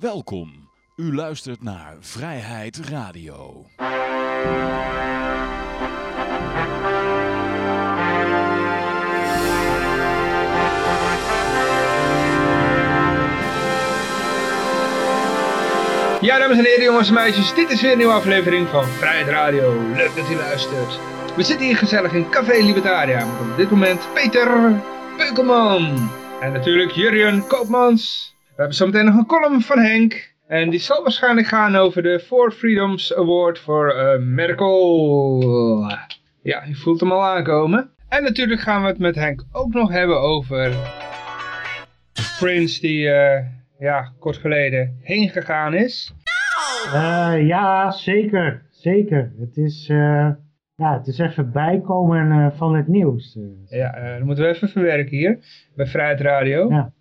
Welkom. U luistert naar Vrijheid Radio. Ja, dames en heren, jongens en meisjes, dit is weer een nieuwe aflevering van Vrijheid Radio. Leuk dat u luistert. We zitten hier gezellig in Café Libertaria met op dit moment Peter Peukelman. En natuurlijk Jurjen Koopmans. We hebben zometeen nog een column van Henk. En die zal waarschijnlijk gaan over de Four Freedoms Award voor uh, Merkel. Ja, je voelt hem al aankomen. En natuurlijk gaan we het met Henk ook nog hebben over Prince die uh, ja, kort geleden heen gegaan is. Uh, ja, zeker. Zeker. Het is, ja, het is even bijkomen van het nieuws. Ja, dat moeten we even verwerken hier bij Vrijheid Radio. Ja.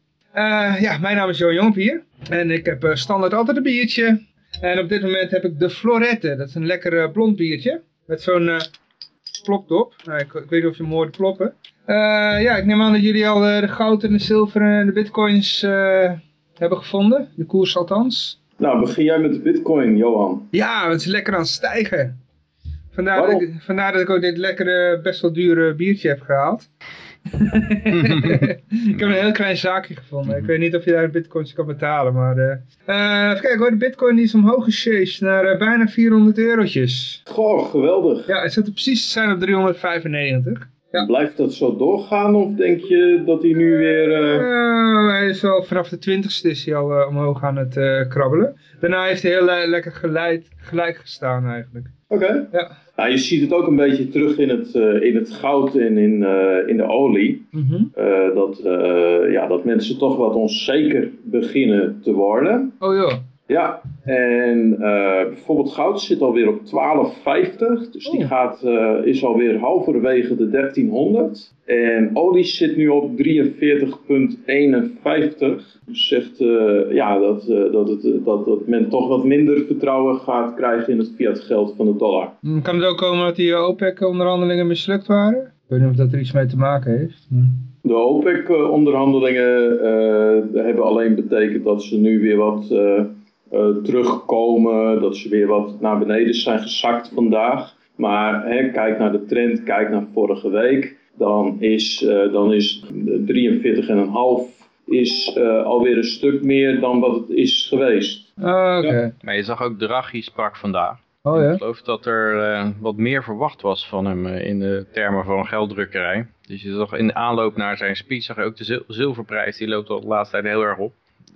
Ja, mijn naam is Jo Jongpier en ik heb standaard altijd een biertje. En op dit moment heb ik de Florette. Dat is een lekker blond biertje met zo'n plopdop. Nou, ik, ik, weet niet of je hem hoort ploppen. ja, ik neem aan dat jullie al de goud en de zilver en de bitcoins hebben gevonden. De koers althans. Nou, begin jij met de bitcoin, Johan. Ja, het is lekker aan het stijgen. Vandaar, dat ik, vandaar dat ik ook dit lekkere, best wel dure biertje heb gehaald. ik heb een heel klein zaakje gevonden. Ik weet niet of je daar bitcoins kan betalen, maar... Uh, uh, even kijken hoor, de bitcoin die is omhoog gesjeest naar uh, bijna 400 eurotjes. Goh, geweldig. Ja, het zit er precies te zijn op 395. Ja. Blijft dat zo doorgaan of denk je dat hij nu weer... Uh... hij is wel vanaf de twintigste is hij al uh, omhoog aan het uh, krabbelen. Daarna heeft hij heel lekker geleid, gelijk gestaan eigenlijk. Oké. Okay. Ja. Nou, je ziet het ook een beetje terug in het, in het goud en in, in de olie. Mm -hmm. dat, ja, dat mensen toch wat onzeker beginnen te worden. Oh joh. Ja, en uh, bijvoorbeeld goud zit alweer op 12,50. Dus die Oh. gaat, uh, is alweer halverwege de 1300. En olie zit nu op 43,51. Dus zegt uh, ja, dat, dat, het, dat, dat men toch wat minder vertrouwen gaat krijgen in het fiat geld van de dollar. Kan het ook komen dat die OPEC-onderhandelingen mislukt waren? Ik weet niet of dat er iets mee te maken heeft. Hm. De OPEC-onderhandelingen hebben alleen betekend dat ze nu weer wat... Uh, terugkomen, dat ze weer wat naar beneden zijn gezakt vandaag. Maar hè, kijk naar de trend, kijk naar vorige week, dan is, uh, dan is 43,5 is uh, alweer een stuk meer dan wat het is geweest. Ah, oké. Okay. Ja. Maar je zag ook Draghi sprak vandaag. Oh ja? Ik geloof dat er wat meer verwacht was van hem in de termen van gelddrukkerij. Dus je zag in de aanloop naar zijn speech, zag je ook de zil zilverprijs, die loopt al de laatste tijd heel erg op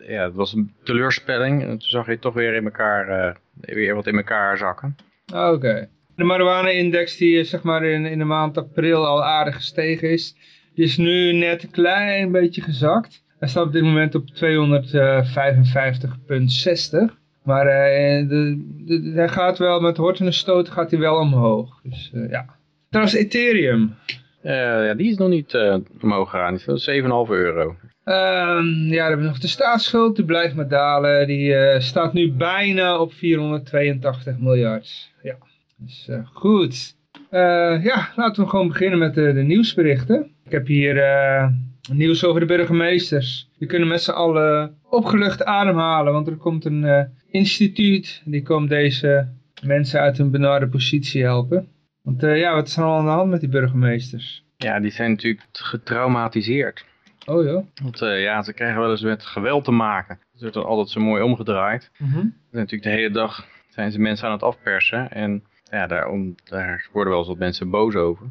ja, het was een teleurspelling. En toen zag je toch weer in elkaar, uh, weer wat in elkaar zakken. Oké. Okay. De marijuana-index die zeg maar in, in de maand april al aardig gestegen is, die is nu net een klein beetje gezakt. Hij staat op dit moment op 255,60. Maar uh, de, de, hij gaat wel met horten en stoten gaat hij wel omhoog. Dus uh, ja. Trouwens Ethereum. ja, die is nog niet omhoog gegaan. Die is 7,5 euro. Um, ja, dan hebben nog de staatsschuld, die blijft maar dalen. Die uh, staat nu bijna op 482 miljard. Ja, dus uh, goed. Uh, ja, laten we gewoon beginnen met de, de nieuwsberichten. Ik heb hier nieuws over de burgemeesters. Die kunnen met z'n allen opgelucht ademhalen, want er komt een instituut. Die komt deze mensen uit een benarde positie helpen. Want ja, wat is er al aan de hand met die burgemeesters? Ja, die zijn natuurlijk getraumatiseerd. Oh ja? Want uh, ja, ze krijgen wel eens met geweld te maken. Het wordt dan altijd zo mooi omgedraaid. Mm -hmm. Natuurlijk de hele dag zijn ze mensen aan het afpersen. En ja, daarom, daar worden wel eens wat mensen boos over.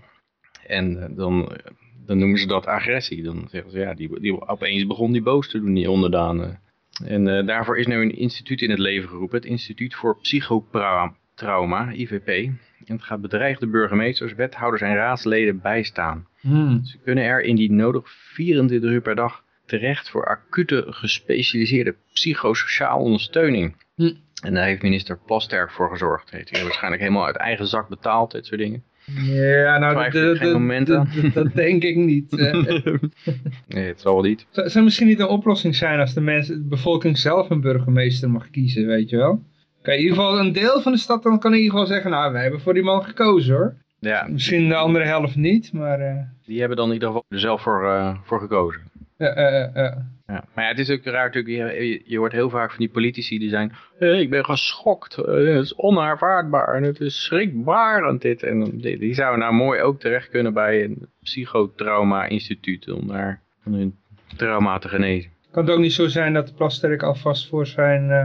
En uh, dan, dan noemen ze dat agressie. Dan zeggen ze, ja, die, die, opeens begon die boos te doen, die onderdanen. En uh, daarvoor is nu een instituut in het leven geroepen. Het Instituut voor Psychotrauma, IVP. En het gaat bedreigde burgemeesters, wethouders en raadsleden bijstaan. Hmm. Ze kunnen er indien nodig 24 uur per dag terecht voor acute gespecialiseerde psychosociale ondersteuning. Hmm. En daar heeft minister Plasterk voor gezorgd. Heeft hij waarschijnlijk helemaal uit eigen zak betaald, dit soort dingen. Ja, nou, dat, dat denk ik niet. nee, het zal wel niet. Zou het misschien niet een oplossing zijn als de, mensen, de bevolking zelf een burgemeester mag kiezen, weet je wel? Kijk, in ieder geval een deel van de stad dan kan in ieder geval zeggen, nou, wij hebben voor die man gekozen hoor. Ja. Misschien de andere helft niet, maar... Uh... Die hebben dan in ieder geval er zelf voor, uh, voor gekozen. Ja, eh, eh, eh. Ja. Maar ja, het is ook raar natuurlijk, je, je, hoort heel vaak van die politici die zijn, "Hé, ik ben geschokt, Eh, het is onaanvaardbaar en het is schrikbarend dit. En die, die zouden nou mooi ook terecht kunnen bij een psychotrauma instituut om daar van hun trauma te genezen. Kan het ook niet zo zijn dat de Plasterk alvast voor zijn, eh,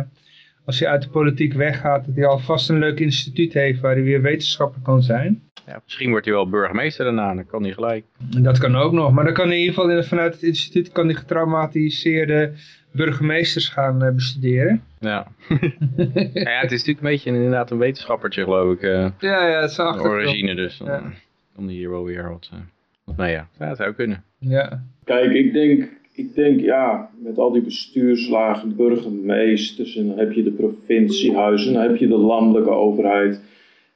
als hij uit de politiek weggaat, dat hij alvast een leuk instituut heeft waar hij weer wetenschapper kan zijn? Ja, misschien wordt hij wel burgemeester daarna, dan kan hij gelijk. En dat kan ook nog, maar dan kan hij in ieder geval in- vanuit het instituut kan hij getraumatiseerde burgemeesters gaan eh, bestuderen. Ja. ja, het is natuurlijk een beetje inderdaad een wetenschappertje geloof ik. eh, Ja, ja, het is achtergrond. origine dus. Dan Ja. kan die hier wel weer wat... eh, wat nou ja, ja, dat zou kunnen. Ja. Kijk, ik denk, ik denk ja, met al die bestuurslagen, burgemeesters, en dan heb je de provinciehuizen, dan heb je de landelijke overheid.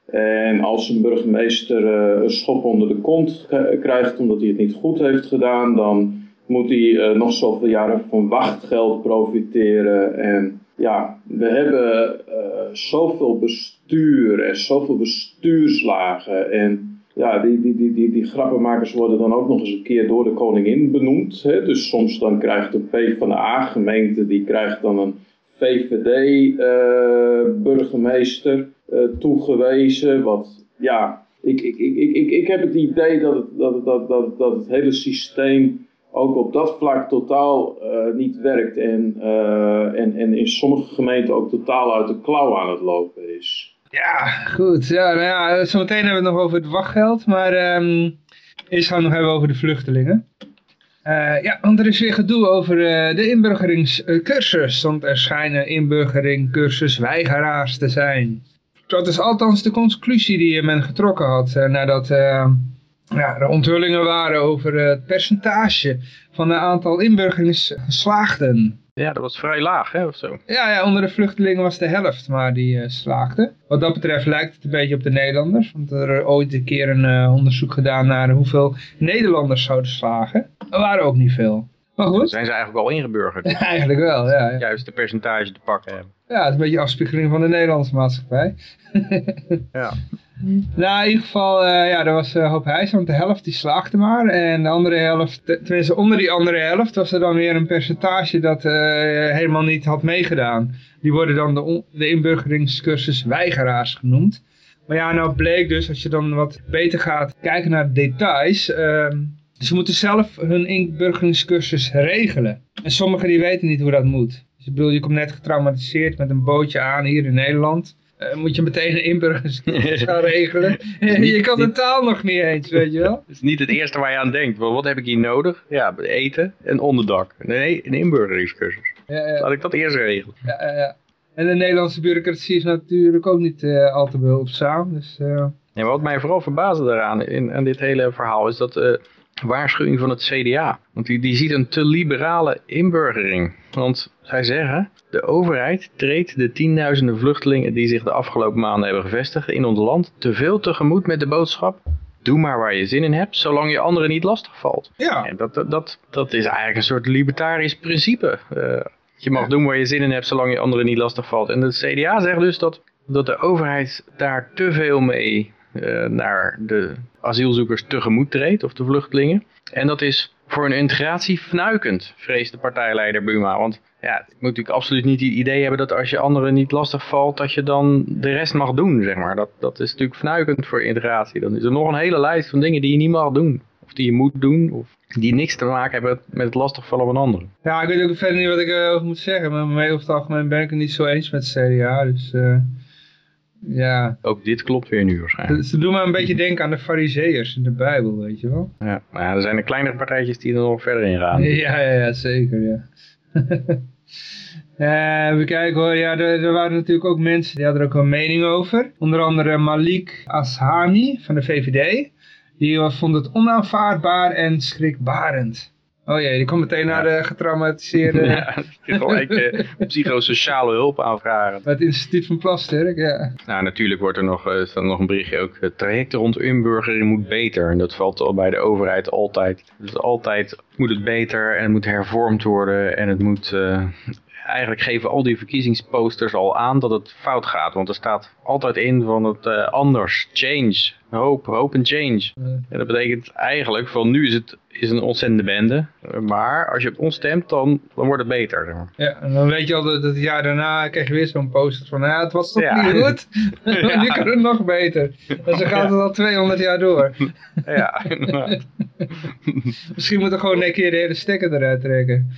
En als een burgemeester eh, een schop onder de kont krijgt omdat hij het niet goed heeft gedaan, dan moet hij eh, nog zoveel jaren van wachtgeld profiteren. En ja, we hebben eh, zoveel bestuur en zoveel bestuurslagen. En ja, die, die, die, die, die grappenmakers worden dan ook nog eens een keer door de koningin benoemd. Hè? Dus soms dan krijgt een PvdA-gemeente, die krijgt dan een VVD-burgemeester eh, toegewezen. Wat, ja, ik, ik, ik, ik, ik, heb het idee dat het, dat, dat, dat, dat het hele systeem ook op dat vlak totaal eh, niet werkt. En, eh, en, en in sommige gemeenten ook totaal uit de klauw aan het lopen is. Ja, goed. Ja, nou ja, zometeen hebben we het nog over het wachtgeld, maar ehm eerst gaan we het nog hebben over de vluchtelingen. Eh, ja, want er is weer gedoe over eh, de inburgeringscursus, want er schijnen inburgeringcursusweigeraars te zijn. Dat is althans de conclusie die men getrokken had eh, nadat eh, ja, er onthullingen waren over het percentage van het aantal inburgeringsgeslaagden. Ja, dat was vrij laag, hè, of zo. Ja, ja, onder de vluchtelingen was de helft maar die eh, slaagde. Wat dat betreft lijkt het een beetje op de Nederlanders. Want er is ooit een keer een eh, onderzoek gedaan naar hoeveel Nederlanders zouden slagen. Er waren ook niet veel. Maar Dan goed, zijn ze eigenlijk al ingeburgerd. eigenlijk wel, ja. Ja, Juist de percentage te pakken hebben. ja het is een beetje afspiegeling van de Nederlandse maatschappij. Ja. Nou, in ieder geval, eh, ja, er was een hoop hijs, want de helft die slaagde maar. En de andere helft, te- tenminste onder die andere helft, was er dan weer een percentage dat eh, helemaal niet had meegedaan. Die worden dan de inburgeringscursus weigeraars genoemd. Maar ja, nou bleek dus, als je dan wat beter gaat kijken naar de details... ehm, ze moeten zelf hun inburgeringscursus regelen. En sommigen die weten niet hoe dat moet. Dus ik bedoel, je komt net getraumatiseerd met een bootje aan hier in Nederland... Eh, moet je meteen een inburgeringscursus gaan regelen. je kan de taal nog niet eens, weet je wel. Het is niet het eerste waar je aan denkt. Wat heb ik hier nodig? Ja, eten en onderdak. Nee, een inburgeringscursus. Ja, ja, Laat ik dat eerst regelen. ja, ja. En de Nederlandse bureaucratie is natuurlijk ook niet eh, al te behulpzaam. Dus, eh, wat mij vooral verbaasde daaraan in, aan dit hele verhaal is dat waarschuwing van het CDA. Want die, die ziet een te liberale inburgering. Want zij zeggen, de overheid treedt de tienduizenden vluchtelingen die zich de afgelopen maanden hebben gevestigd in ons land te veel tegemoet met de boodschap. Doe maar waar je zin in hebt, zolang je anderen niet lastig valt. ja, En dat, dat, dat, dat is eigenlijk een soort libertarisch principe. Eh, je mag doen waar je zin in hebt, zolang je anderen niet lastig valt. En de CDA zegt dus dat, dat de overheid daar te veel mee eh, naar de asielzoekers tegemoet treedt, of de vluchtelingen. En dat is voor een integratie fnuikend, vreest de partijleider Buma. Want ja, je moet natuurlijk absoluut niet het idee hebben dat als je anderen niet lastig valt, dat je dan de rest mag doen, zeg maar. Dat, dat is natuurlijk fnuikend voor integratie. Dan is er nog een hele lijst van dingen die je niet mag doen. Of die je moet doen, of die niks te maken hebben met het lastigvallen van anderen. ja, ik weet ook verder niet wat ik erover moet zeggen. Maar mee over het algemeen ben ik het niet zo eens met het CDA. Dus eh, ja, Ook dit klopt weer nu waarschijnlijk. ze doen me een beetje denken aan de fariseërs in de Bijbel, weet je wel. Ja, maar ja, er zijn de kleinere partijtjes die er nog verder in gaan. Ja, ja, ja, zeker, ja. Eh, Even kijken hoor, ja, er, er waren natuurlijk ook mensen die hadden er ook een mening over. Onder andere Malik Ashami van de VVD. Die vond het onaanvaardbaar en schrikbarend. Oh jee, die komt meteen naar de getraumatiseerde... Ja, gelijk eh, psychosociale hulp aanvragen. Het instituut van Plasterk, ja. Nou, natuurlijk wordt er nog, eh, staat er nog een berichtje ook. Het traject rond inburgering moet beter. En dat valt al bij de overheid altijd. Dus altijd moet het beter en het moet hervormd worden. En het moet... eh, eigenlijk geven al die verkiezingsposters al aan dat het fout gaat. Want er staat altijd in van het eh, anders, change, hoop, hope and change. Eh, En dat betekent eigenlijk van nu is het is een ontzettende bende. Maar als je op ons stemt, dan, dan wordt het beter. Ja, en dan weet je al dat het jaar daarna krijg je weer zo'n poster van, ja, het was toch Ja. niet goed? Ja. nu kan het nog beter. En zo gaat het al 200 jaar door. Ja. Misschien moeten we gewoon een keer de hele stekker eruit trekken.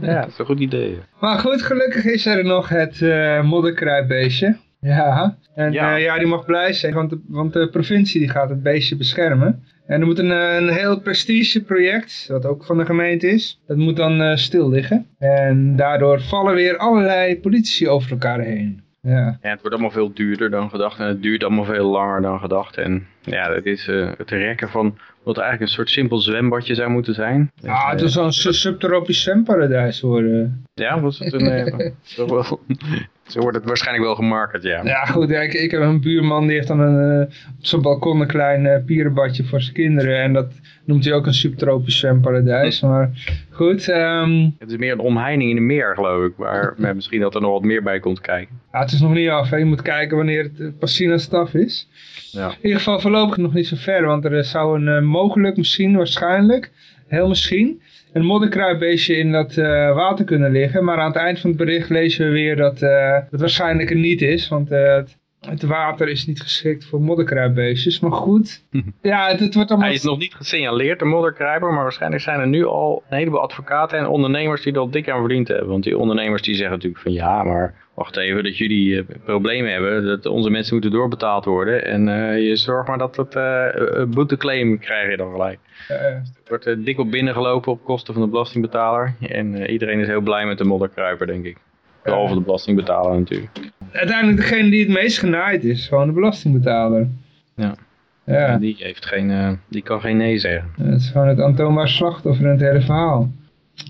ja, dat is een goed idee. Maar goed, gelukkig is er nog het eh modderkruipbeestje. Ja, en Ja. ja. ja, die mag blij zijn, want de, want de provincie die gaat het beestje beschermen. En er moet een, eh, een heel prestigeproject, wat ook van de gemeente is, dat moet dan eh, stil liggen. En daardoor vallen weer allerlei politici over elkaar heen. Ja. Ja, het wordt allemaal veel duurder dan gedacht en het duurt allemaal veel langer dan gedacht. En ja, dat is eh, het rekken van wat eigenlijk een soort simpel zwembadje zou moeten zijn. Ah, het eh, is zo'n su- subtropisch zwemparadijs worden. Ja, was het een... eh, wel, zo wordt het waarschijnlijk wel gemarket, ja. Ja goed, ik, ik heb een buurman die heeft dan een, eh, op zijn balkon een klein eh, pierenbadje voor zijn kinderen. En dat noemt hij ook een subtropisch zwemparadijs. Maar goed, ehm, Het is meer een omheining in een meer, geloof ik. Maar maar misschien dat er nog wat meer bij komt kijken. ja, het is nog niet af. Hè. Je moet kijken wanneer het eh, Passina staf is. Ja. In ieder geval voorlopig nog niet zo ver. Want er zou een mogelijk, misschien, waarschijnlijk, heel misschien, een modderkruipbeestje in dat eh, water kunnen liggen. Maar aan het eind van het bericht lezen we weer dat eh, het waarschijnlijk er niet is. Want eh, het, het water is niet geschikt voor modderkruipbeestjes. Maar goed, ja, het, het wordt allemaal... Hij is nog niet gesignaleerd, de modderkruiper, maar waarschijnlijk zijn er nu al een heleboel advocaten en ondernemers die al dik aan verdiend hebben. Want die ondernemers die zeggen natuurlijk van ja, maar wacht even dat jullie eh, problemen hebben, dat onze mensen moeten doorbetaald worden. En eh, je zorgt maar dat het eh een boeteclaim krijg je dan gelijk. eh, Er wordt eh, dik op binnengelopen op kosten van de belastingbetaler. En eh, iedereen is heel blij met de modderkruiper, denk ik. Behalve de belastingbetaler natuurlijk. Uiteindelijk degene die het meest genaaid is, gewoon de belastingbetaler. Ja. Ja, En Die, heeft geen, eh, die kan geen nee zeggen. het is gewoon het aantoonbaar slachtoffer in het hele verhaal.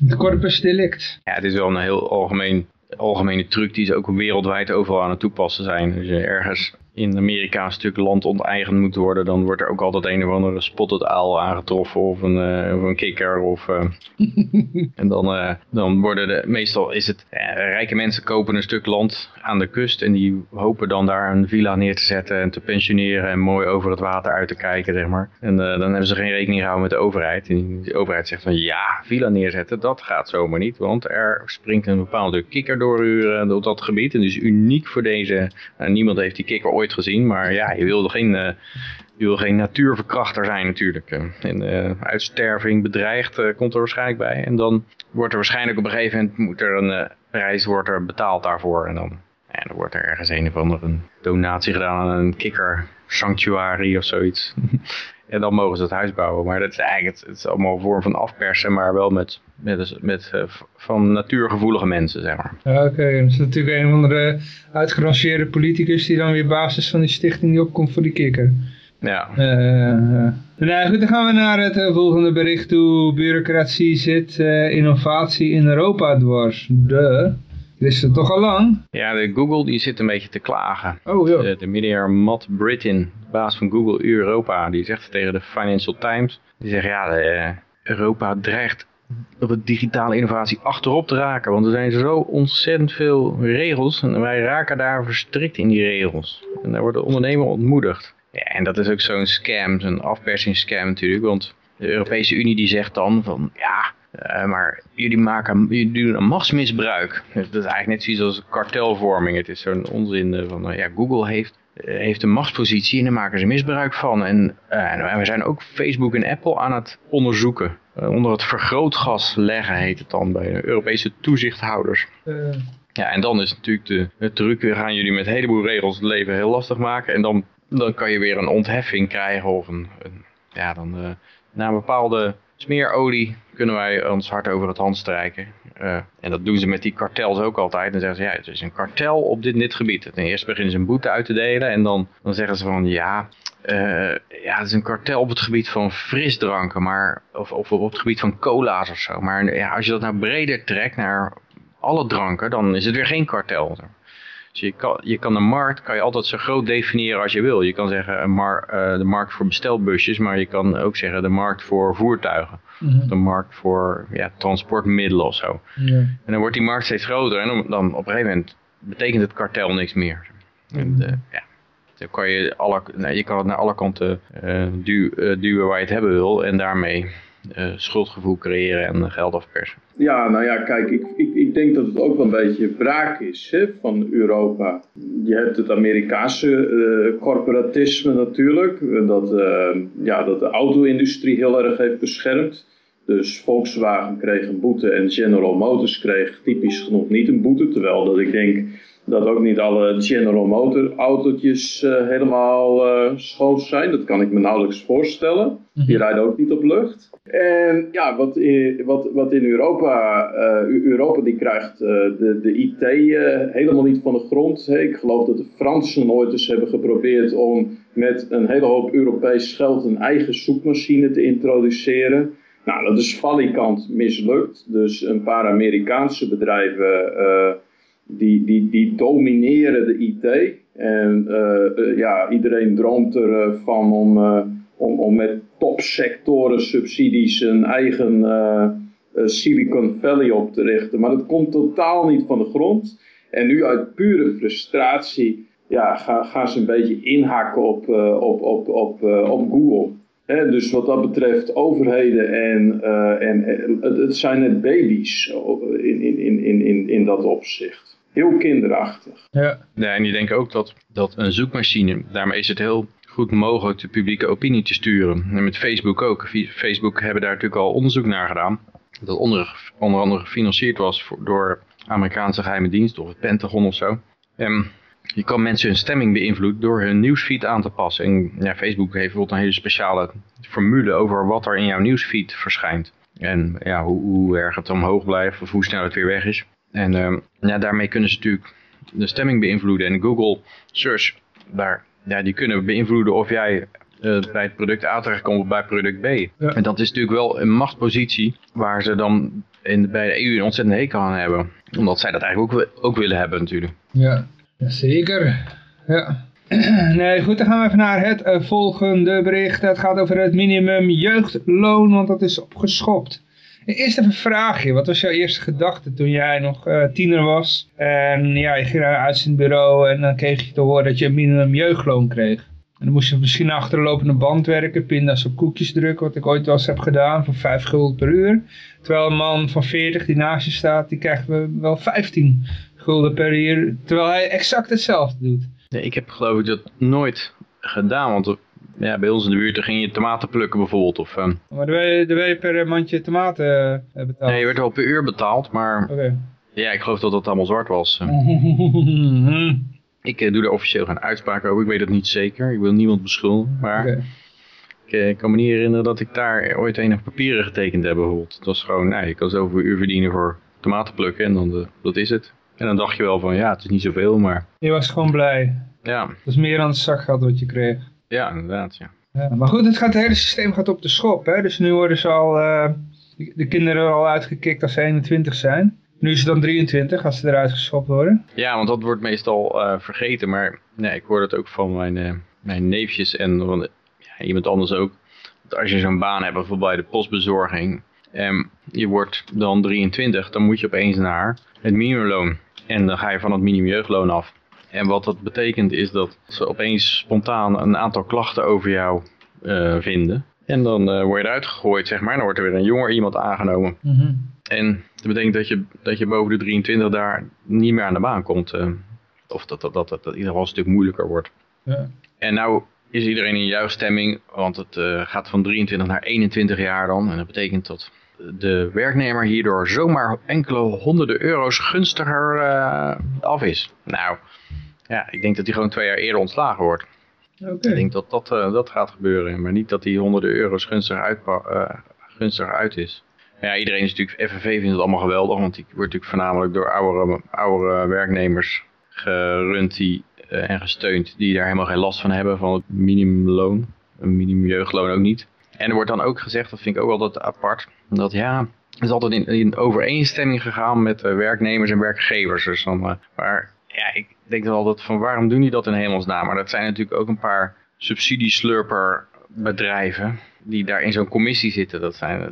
Het corpus delict. Ja, het is wel een heel algemeen, algemene truc die ze ook wereldwijd overal aan het toepassen zijn. Als je ergens in Amerika een stuk land onteigend moet worden, dan wordt er ook altijd een of andere spotted uil aangetroffen of een, eh, of een kikker. Of, eh, en dan, eh, dan worden de, meestal is het, rijke mensen kopen een stuk land aan de kust en die hopen dan daar een villa neer te zetten en te pensioneren en mooi over het water uit te kijken, zeg maar. En dan hebben ze geen rekening gehouden met de overheid. En de overheid zegt van ja, villa neerzetten, dat gaat zomaar niet, want er springt een bepaalde kikker door, u, door dat gebied en is uniek voor deze. Niemand heeft die kikker ooit gezien, maar ja, je wilde geen... eh, je wil geen natuurverkrachter zijn natuurlijk. eh. En eh, uitsterving bedreigd eh, komt er waarschijnlijk bij. En dan wordt er waarschijnlijk op een gegeven moment moet er een eh, prijs wordt er betaald daarvoor. En dan, en dan wordt er ergens een of andere donatie gedaan aan een kikker sanctuary of zoiets. en dan mogen ze het huis bouwen. Maar dat is eigenlijk het, het is allemaal een vorm van afpersen, maar wel met, met, met eh, van natuurgevoelige mensen, zeg maar. Ja, Oké, dan is natuurlijk een van de uitgerangeerde politicus die dan weer basis van die stichting die opkomt voor die kikker. Ja, Eh, eh. nou goed, dan gaan we naar het volgende bericht toe. Bureaucratie zit innovatie in Europa dwars. De. Is het toch al lang? ja de Google die zit een beetje te klagen. Oh joh. De, de meneer Matt Brittin, baas van Google Europa, die zegt tegen de Financial Times, die zegt ja, de, eh, Europa dreigt op het digitale innovatie achterop te raken, want er zijn zo ontzettend veel regels en wij raken daar verstrikt in die regels. En daar wordt de ondernemer ontmoedigd. Ja, en dat is ook zo'n scam, zo'n afpersingsscam natuurlijk, want de Europese Unie die zegt dan van ja, eh, maar jullie, maken, jullie doen een machtsmisbruik. Dus dat is eigenlijk net zoiets als kartelvorming. Het is zo'n onzin eh, van, eh, ja, Google heeft, heeft een machtspositie en daar maken ze misbruik van. En, en we zijn ook Facebook en Apple aan het onderzoeken. Onder het vergrootgas leggen heet het dan bij de Europese toezichthouders. Ja, en dan is natuurlijk de, de truc, we gaan jullie met een heleboel regels het leven heel lastig maken. En dan, dan kan je weer een ontheffing krijgen of een, een ja, dan na een bepaalde smeerolie kunnen wij ons hart over het hand strijken. Eh, en dat doen ze met die kartels ook altijd. Dan zeggen ze, ja, het is een kartel op dit, dit gebied. Ten eerste beginnen ze een boete uit te delen en dan, dan zeggen ze van, ja, eh, ja, het is een kartel op het gebied van frisdranken, maar, of, of op het gebied van cola's of zo. Maar ja, als je dat nou breder trekt naar alle dranken, dan is het weer geen kartel. Dus je kan, je kan de markt kan je altijd zo groot definiëren als je wil. Je kan zeggen mar, eh, de markt voor bestelbusjes, maar je kan ook zeggen de markt voor voertuigen. mhm. De markt voor ja, transportmiddelen of zo. En dan wordt die markt steeds groter en dan, op een gegeven moment betekent het kartel niks meer. En, eh, ja. Dan kan je, alle, nou, je kan het naar alle kanten eh, duwen waar je het hebben wil en daarmee eh, schuldgevoel creëren en geld afpersen. Ja, nou ja, kijk, ik, ik, ik denk dat het ook wel een beetje wraak is hè, van Europa. Je hebt het Amerikaanse uh, corporatisme natuurlijk, dat, uh, ja, dat de auto-industrie heel erg heeft beschermd. Dus Volkswagen kreeg een boete en General Motors kreeg typisch genoeg niet een boete. Terwijl dat ik denk dat ook niet alle General Motor autootjes uh, helemaal uh, schoon zijn. Dat kan ik me nauwelijks voorstellen. Die mhm. rijden ook niet op lucht. En ja, wat in, wat, wat in Europa, uh, Europa die krijgt de, de IT helemaal niet van de grond. Hey, ik geloof dat de Fransen ooit eens hebben geprobeerd om met een hele hoop Europees geld een eigen zoekmachine te introduceren. Nou, dat is valikant mislukt. Dus een paar Amerikaanse bedrijven die, die, die domineren de IT. En uh, ja, iedereen droomt ervan om, uh, om, om met topsectoren subsidies een eigen Silicon Valley op te richten. Maar dat komt totaal niet van de grond. En nu uit pure frustratie ja, gaan, gaan ze een beetje inhakken op, op, op, op, op Google. dus wat dat betreft, overheden en, en het, het, zijn net baby's in, in, in, in, in dat opzicht heel kinderachtig. Ja. ja, en die denken ook dat, dat een zoekmachine, daarmee is het heel goed mogelijk de publieke opinie te sturen. En met Facebook ook. Facebook hebben daar natuurlijk al onderzoek naar gedaan. Dat onder, onder andere gefinancierd was door Amerikaanse geheime dienst of het Pentagon of zo. En je kan mensen hun stemming beïnvloeden door hun nieuwsfeed aan te passen. En ja, Facebook heeft bijvoorbeeld een hele speciale formule over wat er in jouw nieuwsfeed verschijnt. En ja, hoe, hoe erg het omhoog blijft of hoe snel het weer weg is. En uh, ja, daarmee kunnen ze natuurlijk de stemming beïnvloeden. En Google Search, daar, ja, die kunnen beïnvloeden of jij uh, bij het product A terechtkomt of bij product B. En dat is natuurlijk wel een machtspositie waar ze dan in, bij de EU een ontzettend hekel aan hebben. Omdat zij dat eigenlijk ook, ook willen hebben natuurlijk. Ja, zeker. Ja. Nee, goed, dan gaan we even naar het uh, volgende bericht. Het gaat over het minimum jeugdloon, want dat is opgeschopt. Eerst even een vraagje. Wat was jouw eerste gedachte toen jij nog uh, tiener was? En ja, je ging naar een uitzendbureau en dan kreeg je te horen dat je een minimum jeugdloon kreeg. En dan moest je misschien achter de lopende band werken, pinda's op koekjes drukken, wat ik ooit wel eens heb gedaan, voor 5 gulden per uur. Terwijl een man van 40 die naast je staat, die krijgt wel 15 gulden per uur, terwijl hij exact hetzelfde doet. Nee, ik heb geloof ik dat nooit gedaan, want ja, bij ons in de buurt ging je tomaten plukken bijvoorbeeld. Of, um... Maar dan ben, je, per mandje tomaten uh, betaald? Nee, je werd wel per uur betaald, maar okay. ja, ik geloof dat dat allemaal zwart was. ik uh, doe er officieel geen uitspraak over, ik weet het niet zeker. Ik wil niemand beschuldigen, maar okay. ik kan me niet herinneren dat ik daar ooit een papieren getekend heb bijvoorbeeld. Het was gewoon, nee, ik kan zoveel uur verdienen voor tomaten plukken en dan, dat is het. En dan dacht je wel van, ja, het is niet zoveel, maar... Je was gewoon blij. Ja. Dat is meer dan het zakgeld wat je kreeg. Ja, inderdaad, ja. ja. maar goed, het, gaat, het hele systeem gaat op de schop. Hè? Dus nu worden ze al, uh, de kinderen al uitgekikt als ze 21 zijn. Nu is het dan 23 als ze eruit geschopt worden. Ja, want dat wordt meestal uh, vergeten. Maar nee, ik hoor het ook van mijn, uh, mijn neefjes en van ja, iemand anders ook. Dat als je zo'n baan hebt, bijvoorbeeld bij de postbezorging. En je wordt dan 23, dan moet je opeens naar het minimumloon. En dan ga je van het minimumjeugdloon af. En wat dat betekent is dat ze opeens spontaan een aantal klachten over jou uh, vinden. En dan uh, word je eruit gegooid, zeg maar. En dan wordt er weer een jonger iemand aangenomen. Mm -hmm. En dat betekent dat je, dat je boven de 23 daar niet meer aan de baan komt. Uh, of dat dat, dat, dat, dat in ieder geval een stuk moeilijker wordt. Ja. En nou is iedereen in jouw stemming, want het gaat van 23 naar 21 jaar dan. En dat betekent dat de werknemer hierdoor zomaar enkele honderden euro's gunstiger af is. Nou, ja, ik denk dat hij gewoon twee jaar eerder ontslagen wordt. Okay. Ik denk dat dat, uh, dat gaat gebeuren, maar niet dat die honderden euro's gunstig uit, uh, gunstiger uit is. Ja, iedereen is natuurlijk, FNV vindt het allemaal geweldig, want die wordt natuurlijk voornamelijk door oudere, oudere werknemers gerund die, en gesteund, die daar helemaal geen last van hebben, van het minimumloon, een minimumjeugdloon ook niet. En er wordt dan ook gezegd, dat vind ik ook altijd apart, dat ja, het is altijd in, in overeenstemming gegaan met werknemers en werkgevers. Dus dan, maar ja, ik denk dan altijd van waarom doen die dat in hemelsnaam? Maar dat zijn natuurlijk ook een paar subsidieslurper bedrijven die daar in zo'n commissie zitten. Dat zijn uh,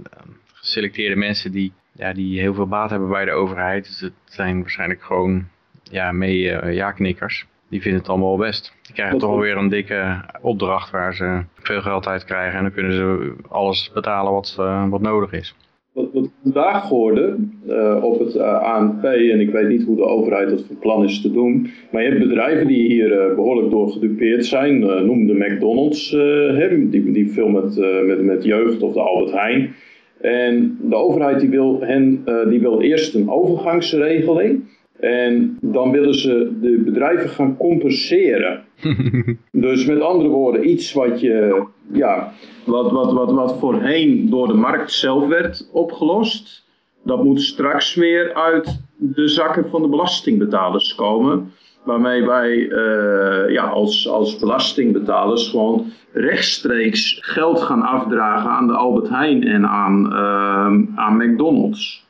geselecteerde mensen die, ja, die heel veel baat hebben bij de overheid. Dus het zijn waarschijnlijk gewoon ja, mee ja-knikkers. Die vinden het allemaal wel best. Die krijgen toch alweer een dikke opdracht waar ze veel geld uit krijgen. En dan kunnen ze alles betalen wat, uh, wat nodig is. Wat, wat ik vandaag hoorde uh, op het uh, ANP, en ik weet niet hoe de overheid dat van plan is te doen. Maar je hebt bedrijven die hier behoorlijk door gedupeerd zijn. noem de McDonald's, hè, die, die veel met, met, met jeugd of de Albert Heijn. En de overheid die wil, hen, die wil eerst een overgangsregeling. En dan willen ze de bedrijven gaan compenseren. dus met andere woorden, iets wat, je, ja, wat, wat, wat, wat voorheen door de markt zelf werd opgelost, dat moet straks weer uit de zakken van de belastingbetalers komen. Waarmee wij uh, ja, als, als belastingbetalers gewoon rechtstreeks geld gaan afdragen aan de Albert Heijn en aan, uh, aan McDonald's.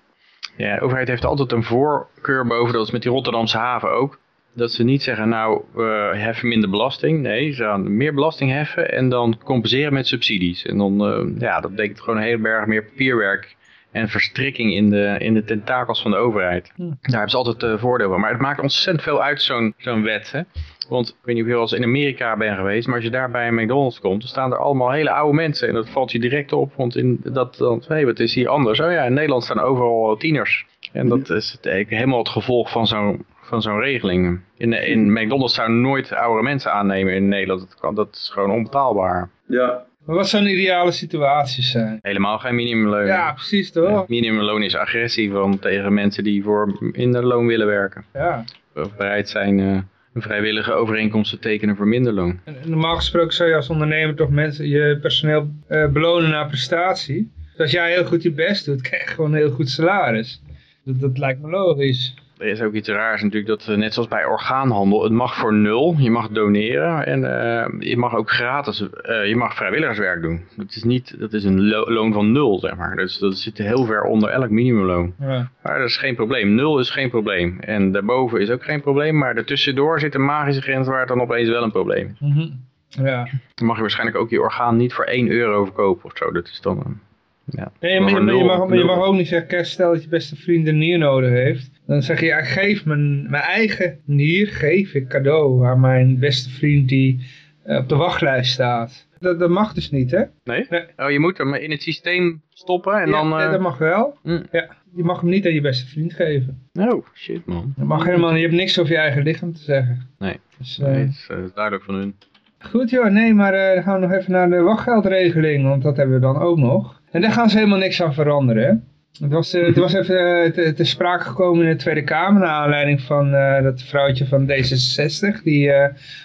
Ja, de overheid heeft altijd een voorkeur boven, dat is met die Rotterdamse haven ook. Dat ze niet zeggen, nou, we heffen minder belasting. Nee, ze gaan meer belasting heffen en dan compenseren met subsidies. En dan, uh, ja, dat betekent gewoon een hele berg meer papierwerk en verstrikking in de, in de tentakels van de overheid. Daar hebben ze altijd uh, voordeel van. Maar het maakt ontzettend veel uit, zo'n zo'n wet. Hè? Want ik weet niet of je wel eens in Amerika bent geweest, maar als je daar bij een McDonald's komt, dan staan er allemaal hele oude mensen. En dat valt je direct op, want in dat, dan, hey, wat is hier anders? Oh ja, in Nederland staan overal tieners. En dat is het, helemaal het gevolg van zo'n van zo'n regeling. In, in McDonald's zou nooit oudere mensen aannemen in Nederland. Dat, kan, dat is gewoon onbetaalbaar. Ja. Maar wat zou een ideale situatie zijn? Helemaal geen minimumloon. Ja, precies toch? minimumloon is agressie van, tegen mensen die voor minder loon willen werken. Ja. Of bereid zijn... Uh, een vrijwillige overeenkomst te tekenen voor minder loon. Normaal gesproken zou je als ondernemer toch mensen, je personeel uh, belonen naar prestatie. Dus als jij heel goed je best doet, krijg je gewoon een heel goed salaris. Dat, dat lijkt me logisch is ook iets raars natuurlijk, dat eh, net zoals bij orgaanhandel, het mag voor nul, je mag doneren en uh, je mag ook gratis, uh, je mag vrijwilligerswerk doen. Dat is, niet, dat is een lo loon van nul, zeg maar. Dus dat zit heel ver onder elk minimumloon. Ja. Maar dat is geen probleem. Nul is geen probleem. En daarboven is ook geen probleem, maar ertussendoor zit een magische grens waar het dan opeens wel een probleem is. Mm -hmm. Ja. Dan mag je waarschijnlijk ook je orgaan niet voor 1 euro verkopen of zo. Dat is dan... Ja. Nee, maar, je, maar je, mag, je mag ook niet zeggen, stel dat je beste vriend een nier nodig heeft. Dan zeg je, ja, ik geef mijn, mijn eigen nier, geef ik cadeau aan mijn beste vriend die uh, op de wachtlijst staat. Dat, dat mag dus niet, hè? Nee? nee? Oh, je moet hem in het systeem stoppen en ja, dan... Uh... Ja, dat mag wel. Mm. Ja, je mag hem niet aan je beste vriend geven. Oh, shit man. Dat mag helemaal Je hebt niks over je eigen lichaam te zeggen. Nee, dus, uh... nee dat is, is duidelijk van hun. Goed joh, nee, maar dan gaan we nog even naar de wachtgeldregeling, want dat hebben we dan ook nog. En daar gaan ze helemaal niks aan veranderen. Het was, uh, het was even uh, te, sprake gekomen in de Tweede Kamer naar aanleiding van uh, dat vrouwtje van D66 die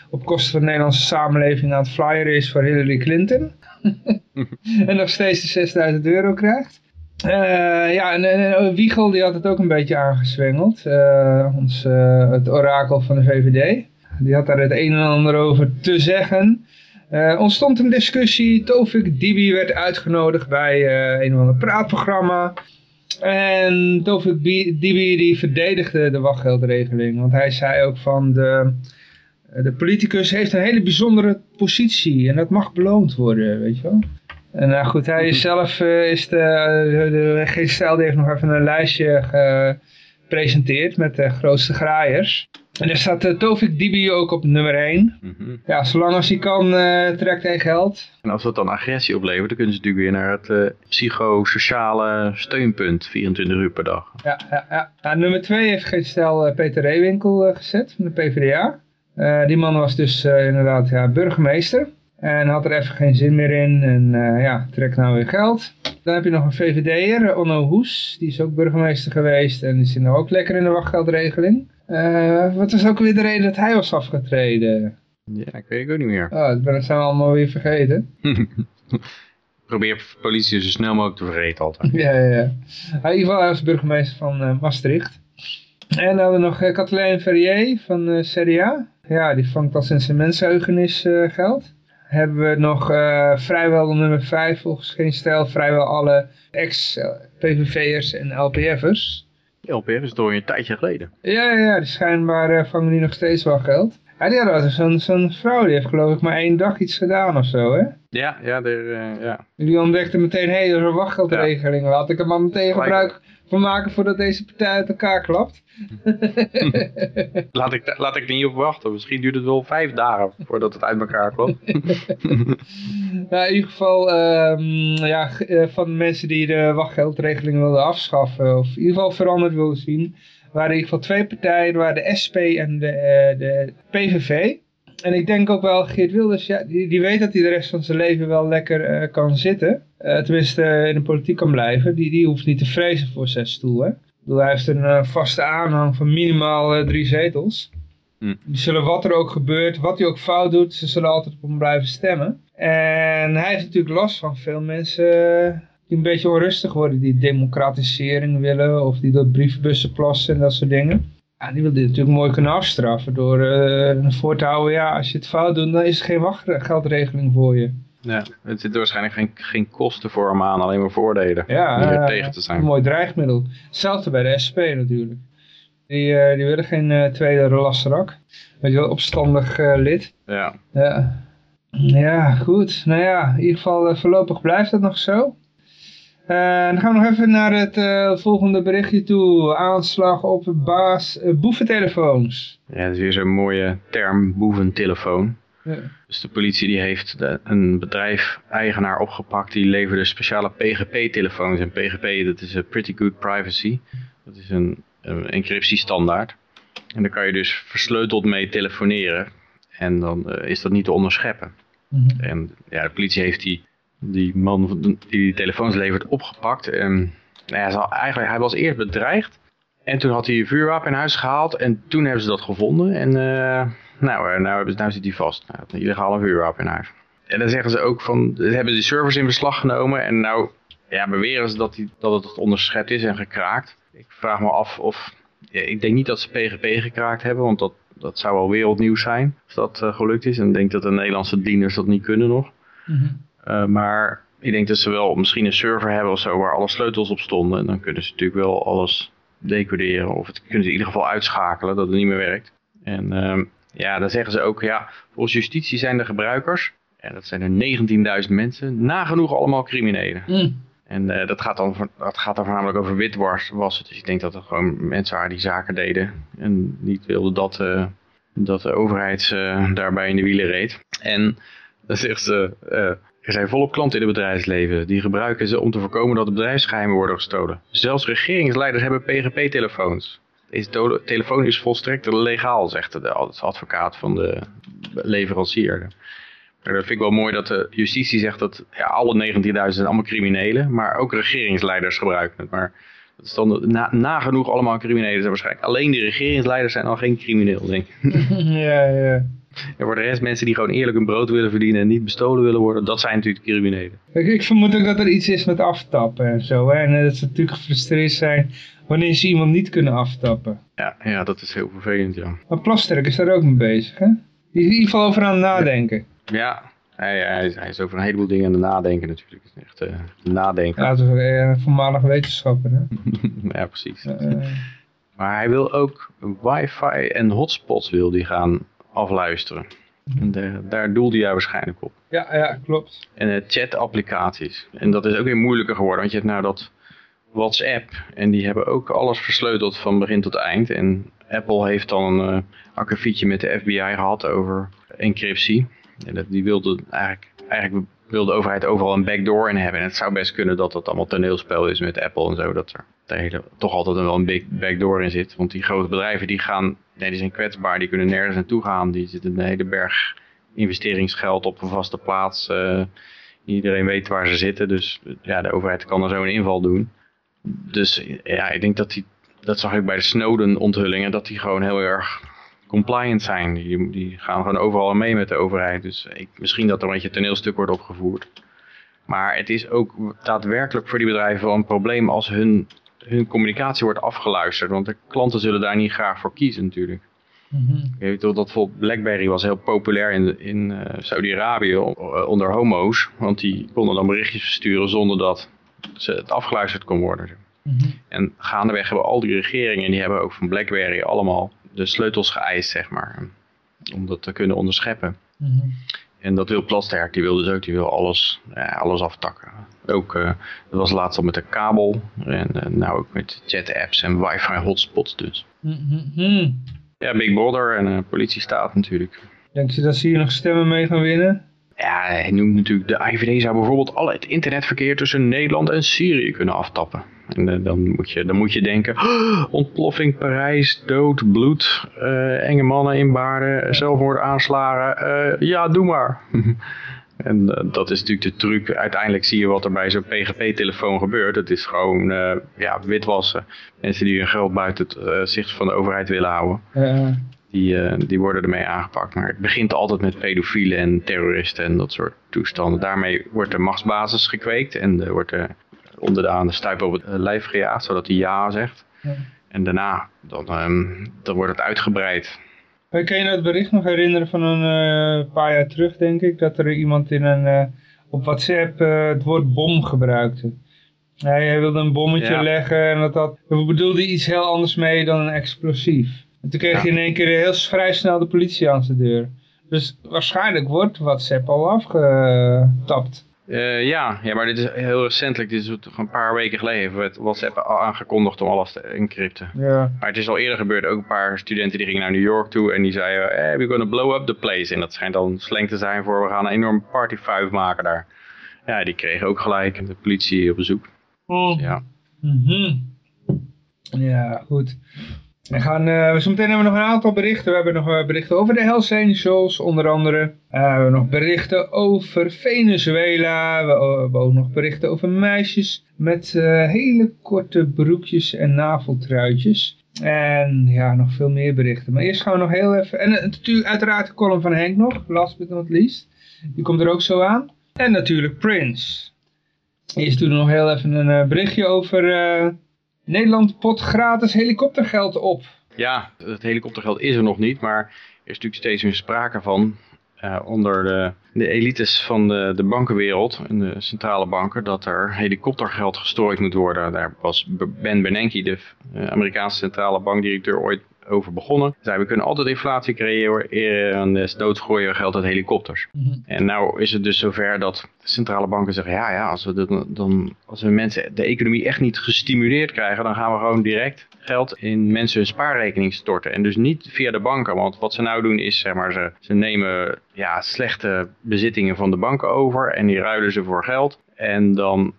op kosten van de Nederlandse samenleving aan het flyeren is voor Hillary Clinton. en nog steeds de 6000 euro krijgt. ja, en, en Wiegel die had het ook een beetje aangezwengeld, ons, het orakel van de VVD. Die had daar het een en ander over te zeggen. Uh, ontstond een discussie. Tovik Dibi werd uitgenodigd bij uh, een of ander praatprogramma. En Tovik Dibi die verdedigde de wachtgeldregeling. Want hij zei ook van de, de politicus heeft een hele bijzondere positie. En dat mag beloond worden, weet je wel. En nou goed, hij is zelf uh, is de, de, de heeft nog even een lijstje gepresenteerd met de grootste graaiers. En daar staat uh, Tovik Dibi ook op nummer 1. Mm -hmm. Ja, zolang als hij kan, uh, trekt hij geld. En als dat dan agressie oplevert, dan kunnen ze natuurlijk weer naar het uh, psychosociale steunpunt, 24 uur per dag. Ja, ja, ja. ja nummer 2 heeft geen stel Peter Reewinkel gezet van de PvdA. die man was dus inderdaad ja, burgemeester. En had er even geen zin meer in en ja, trekt nou weer geld. Dan heb je nog een VVD'er, Onno Hoes. Die is ook burgemeester geweest en die zit nou ook lekker in de wachtgeldregeling. Uh, wat was ook weer de reden dat hij was afgetreden? Ja, ik weet het ook niet meer. Oh, dat zijn we allemaal weer vergeten. Probeer politie zo snel mogelijk te vergeten altijd. ja, ja, ja. in ieder geval, hij was burgemeester van uh, Maastricht. En dan hadden we nog uh, Kathleen Ferrier van uh, CDA. Ja, die vangt al sinds zijn mensheugenis geld. Hebben we nog vrijwel nummer 5, volgens geen stijl, vrijwel alle ex-PVV'ers en LPF'ers. LPF is door een tijdje geleden. Ja, ja, die schijnbaar uh, vangen die nog steeds wel geld. Ja, die hadden zo'n zo'n vrouw, die heeft geloof ik maar één dag iets gedaan of zo, hè? Ja, ja, er, eh, ja. Jullie ontdekten meteen, hé, hey, er is een wachtgeldregeling. Laat ik er maar meteen gebruik van maken voordat deze partij uit elkaar klapt. Laat, ik, laat ik er niet op wachten. Misschien duurt het wel vijf dagen voordat het uit elkaar klopt. Nou, in ieder geval, ehm, ja, eh, van de mensen die de wachtgeldregeling wilden afschaffen, of in ieder geval veranderd wilden zien, waren in ieder geval twee partijen, waren de SP en de, eh, de PVV. En ik denk ook wel, Geert Wilders, ja, die, die weet dat hij de rest van zijn leven wel lekker eh, kan zitten. Eh, tenminste, in de politiek kan blijven. Die, die hoeft niet te vrezen voor zijn stoel, hè. Ik bedoel, hij heeft een vaste aanhang van minimaal drie zetels. Hm. Die zullen wat er ook gebeurt, wat hij ook fout doet, ze zullen altijd op hem blijven stemmen. En hij heeft natuurlijk last van veel mensen die een beetje onrustig worden, die democratisering willen of die door brievenbussen plassen en dat soort dingen. Ja, die wil dit natuurlijk mooi kunnen afstraffen door eh voor te houden, ja, als je het fout doet, dan is er geen wachtgeldregeling voor je. ja, het zit waarschijnlijk geen, geen kosten voor hem aan, alleen maar voordelen. Ja, eh, tegen te Een zijn. mooi dreigmiddel. Hetzelfde bij de SP natuurlijk. Die, eh, die willen geen tweede Lasserak. Weet je wel, opstandig lid. Ja. Ja. ja, goed. Nou ja, in ieder geval voorlopig blijft dat nog zo. Eh, dan gaan we nog even naar het eh, volgende berichtje toe. Aanslag op baas eh, boeventelefoons. ja, dat is weer zo'n mooie term, boeventelefoon. Ja. Dus de politie die heeft de- een bedrijf-eigenaar opgepakt die leverde speciale PGP-telefoons. En PGP, dat is een Pretty Good Privacy. Dat is een, een encryptiestandaard. En daar kan je dus versleuteld mee telefoneren. En dan is dat niet te onderscheppen. Mhm. En ja, de politie heeft die, die man die telefoons levert opgepakt. En nou ja, eigenlijk, hij was eerst bedreigd. En toen had hij een vuurwapen in huis gehaald. En toen hebben ze dat gevonden. En eh, nou, eh, nou, hebben nou zit hij vast. Nou, een illegale vuurwapen in huis. En dan zeggen ze ook van, ze hebben die servers in beslag genomen. En nou ja, beweren ze dat, die, dat het onderschept is en gekraakt. Ik vraag me af of, ja, ik denk niet dat ze PGP gekraakt hebben. Want dat, dat zou wel wereldnieuws zijn als dat eh, gelukt is. En ik denk dat de Nederlandse dieners dat niet kunnen nog. Mhm. Uh, maar ik denk dat ze wel misschien een server hebben of zo waar alle sleutels op stonden. En dan kunnen ze natuurlijk wel alles decoderen. Of het kunnen ze in ieder geval uitschakelen dat het niet meer werkt. En uh, ja, dan zeggen ze ook, ja, volgens justitie zijn de gebruikers, en dat zijn er 19.000 mensen, nagenoeg allemaal criminelen. Mm. En uh, dat, gaat dan, dat gaat dan voornamelijk over witwassen. Dus ik denk dat er gewoon mensen waren die zaken deden. En niet wilden dat, uh, dat de overheid daarbij in de wielen reed. En dan zegt ze, er zijn volop klanten in het bedrijfsleven. Die gebruiken ze om te voorkomen dat bedrijfsgeheimen worden gestolen. Zelfs regeringsleiders hebben PGP-telefoons. Deze telefoon is volstrekt legaal, zegt de advocaat van de leverancier. Maar dat vind ik wel mooi dat de justitie zegt dat ja, alle 19.000 zijn allemaal criminelen, maar ook regeringsleiders gebruiken het. Maar dat is dan na, nagenoeg allemaal criminelen zijn waarschijnlijk. Alleen de regeringsleiders zijn al geen crimineel, denk ik. ja, ja. En voor de rest mensen die gewoon eerlijk hun brood willen verdienen en niet bestolen willen worden, dat zijn natuurlijk criminelen. Ik, ik vermoed ook dat er iets is met aftappen en zo. Hè? En dat ze natuurlijk gefrustreerd zijn wanneer ze iemand niet kunnen aftappen. Ja, ja dat is heel vervelend, ja. Maar Plasterk is daar ook mee bezig, hè? Die is in ieder geval over aan het nadenken. Ja, hij, hij, is, hij is over een heleboel dingen aan het nadenken natuurlijk. Het is echt uh, nadenken. Ja, het is een voormalig wetenschapper, hè? ja, precies. Uh, maar hij wil ook wifi en hotspots wil die gaan afluisteren. En de, daar doelde hij waarschijnlijk op. Ja, ja, klopt. En uh, chat-applicaties. En dat is ook weer moeilijker geworden, want je hebt nou dat WhatsApp. En die hebben ook alles versleuteld van begin tot eind. En Apple heeft dan een uh, akkefietje met de FBI gehad over encryptie. En dat, die wilde eigenlijk, eigenlijk wil de overheid overal een backdoor in hebben. En het zou best kunnen dat dat allemaal toneelspel is met Apple en zo. Dat er de hele, toch altijd wel een big backdoor in zit. Want die grote bedrijven die gaan, nee, die zijn kwetsbaar. Die kunnen nergens naartoe gaan. Die zitten een hele berg investeringsgeld op een vaste plaats. Uh, iedereen weet waar ze zitten. Dus ja, de overheid kan er zo een inval doen. Dus ja, ik denk dat die, dat zag ik bij de Snowden onthullingen, dat die gewoon heel erg compliant zijn. Die, die gaan gewoon overal mee met de overheid. Dus ik, misschien dat er een beetje toneelstuk wordt opgevoerd. Maar het is ook daadwerkelijk voor die bedrijven wel een probleem als hun, hun communicatie wordt afgeluisterd. Want de klanten zullen daar niet graag voor kiezen natuurlijk. Mm -hmm. Je weet dat bijvoorbeeld BlackBerry was heel populair in, in uh, Saudi-Arabië onder homo's. Want die konden dan berichtjes versturen zonder dat ze het afgeluisterd kon worden. Mm -hmm. En gaandeweg hebben al die regeringen, die hebben ook van BlackBerry allemaal de sleutels geëist, zeg maar. Om dat te kunnen onderscheppen. Mm -hmm. En dat wil Plasterk, die wil dus ook, die wil alles, ja, alles aftakken. Ook, uh, dat was laatst al met de kabel en uh, nou ook met chat-apps en wifi hotspots dus. Mm -hmm. Ja, Big Brother en uh, politiestaat natuurlijk. Denk je dat ze hier nog stemmen mee gaan winnen? Ja, hij noemt natuurlijk, de IVD zou bijvoorbeeld al het internetverkeer tussen Nederland en Syrië kunnen aftappen. En uh, dan, moet je, dan moet je denken, oh, ontploffing, Parijs, dood, bloed, uh, enge mannen in baarden, zelfmoordaanslagen, uh, ja doe maar. en dat is natuurlijk de truc, uiteindelijk zie je wat er bij zo'n PGP-telefoon gebeurt. Het is gewoon ja, witwassen, mensen die hun geld buiten het zicht van de overheid willen houden. Die, uh, die worden ermee aangepakt. Maar het begint altijd met pedofielen en terroristen en dat soort toestanden. Daarmee wordt de machtsbasis gekweekt en er wordt onder de aan de stuip op het lijf gejaagd, zodat hij ja zegt. Ja. En daarna, dan, um, dan wordt het uitgebreid. Kan je het bericht nog herinneren van een uh, paar jaar terug, denk ik, dat er iemand in een, uh, op WhatsApp uh, het woord bom gebruikte. Hij, hij wilde een bommetje ja. leggen en dat had, we bedoelde iets heel anders mee dan een explosief. En toen kreeg ja. je in één keer heel vrij snel de politie aan zijn deur. Dus waarschijnlijk wordt WhatsApp al afgetapt. Uh, ja, ja, maar dit is heel recentelijk, dit is een paar weken geleden, het WhatsApp al aangekondigd om alles te encrypten. Ja. Maar het is al eerder gebeurd, ook een paar studenten die gingen naar New York toe en die zeiden, hey, we're gonna blow up the place. En dat schijnt dan slang te zijn voor, we gaan een enorm partyfuif maken daar. Ja, die kregen ook gelijk de politie op bezoek. Oh. Ja. Mm -hmm. Ja, goed. We gaan, uh, zometeen hebben we nog een aantal berichten. We hebben nog uh, berichten over de Hells Angels, onder andere. Uh, we hebben nog berichten over Venezuela. We, we hebben ook nog berichten over meisjes met hele korte broekjes en naveltruitjes. En ja, nog veel meer berichten. Maar eerst gaan we nog heel even... En natuurlijk uiteraard de column van Henk nog, last but not least. Die komt er ook zo aan. En natuurlijk Prince. Eerst doen we nog heel even een berichtje over... Nederland pot gratis helikoptergeld op. Ja, het helikoptergeld is er nog niet, maar er is natuurlijk steeds meer sprake van uh, onder de, de, elites van de, de bankenwereld en de centrale banken dat er helikoptergeld gestrooid moet worden. Daar was Ben Bernanke, de uh, Amerikaanse centrale bankdirecteur, ooit over begonnen. Zei, we kunnen altijd inflatie creëren en desnoods gooien we geld uit helikopters. Mm -hmm. En nou is het dus zover dat centrale banken zeggen, ja, ja als, we de, dan, als we mensen de economie echt niet gestimuleerd krijgen, dan gaan we gewoon direct geld in mensen hun spaarrekening storten. En dus niet via de banken, want wat ze nou doen is, zeg maar, ze, ze nemen ja, slechte bezittingen van de banken over en die ruilen ze voor geld. En dan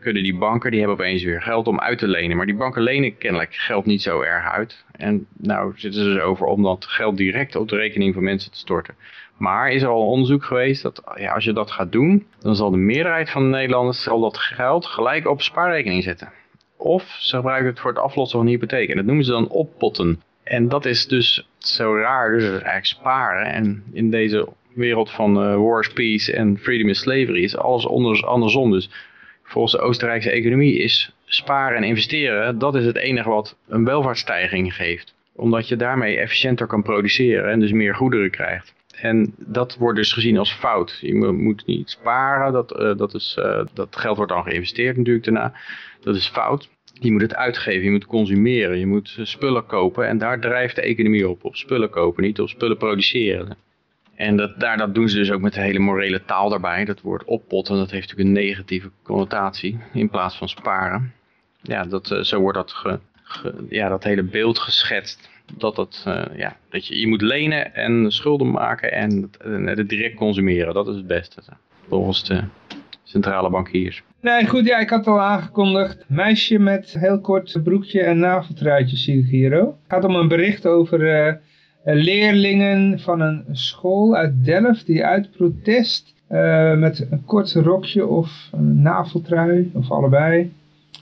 kunnen die banken, die hebben opeens weer geld om uit te lenen. Maar die banken lenen kennelijk geld niet zo erg uit. En nou zitten ze dus over om dat geld direct op de rekening van mensen te storten. Maar is er al onderzoek geweest dat ja, als je dat gaat doen, dan zal de meerderheid van de Nederlanders zal dat geld gelijk op spaarrekening zetten. Of ze gebruiken het voor het aflossen van een hypotheek. En dat noemen ze dan oppotten. En dat is dus zo raar, dus eigenlijk sparen. En in deze wereld van uh, war, peace en freedom is slavery is alles andersom. Dus volgens de Oostenrijkse economie is sparen en investeren, dat is het enige wat een welvaartsstijging geeft. Omdat je daarmee efficiënter kan produceren en dus meer goederen krijgt. En dat wordt dus gezien als fout. Je moet niet sparen, dat, uh, dat, is, uh, dat geld wordt dan geïnvesteerd natuurlijk daarna. Dat is fout. Je moet het uitgeven, je moet consumeren, je moet spullen kopen. En daar drijft de economie op, op spullen kopen, niet op spullen produceren. En dat, daar, dat doen ze dus ook met de hele morele taal daarbij. Dat woord oppotten, dat heeft natuurlijk een negatieve connotatie in plaats van sparen. Ja, dat, uh, zo wordt dat, ja, dat hele beeld geschetst. Dat, het, uh, ja, dat je, je moet lenen en schulden maken en, het direct consumeren. Dat is het beste, volgens de centrale bankiers. Nee, goed, ja, ik had al aangekondigd. Meisje met heel kort broekje en naveltruitje zie ik hier ook. Het gaat om een bericht over... Uh, leerlingen van een school uit Delft die uit protest uh, met een kort rokje of een naveltrui of allebei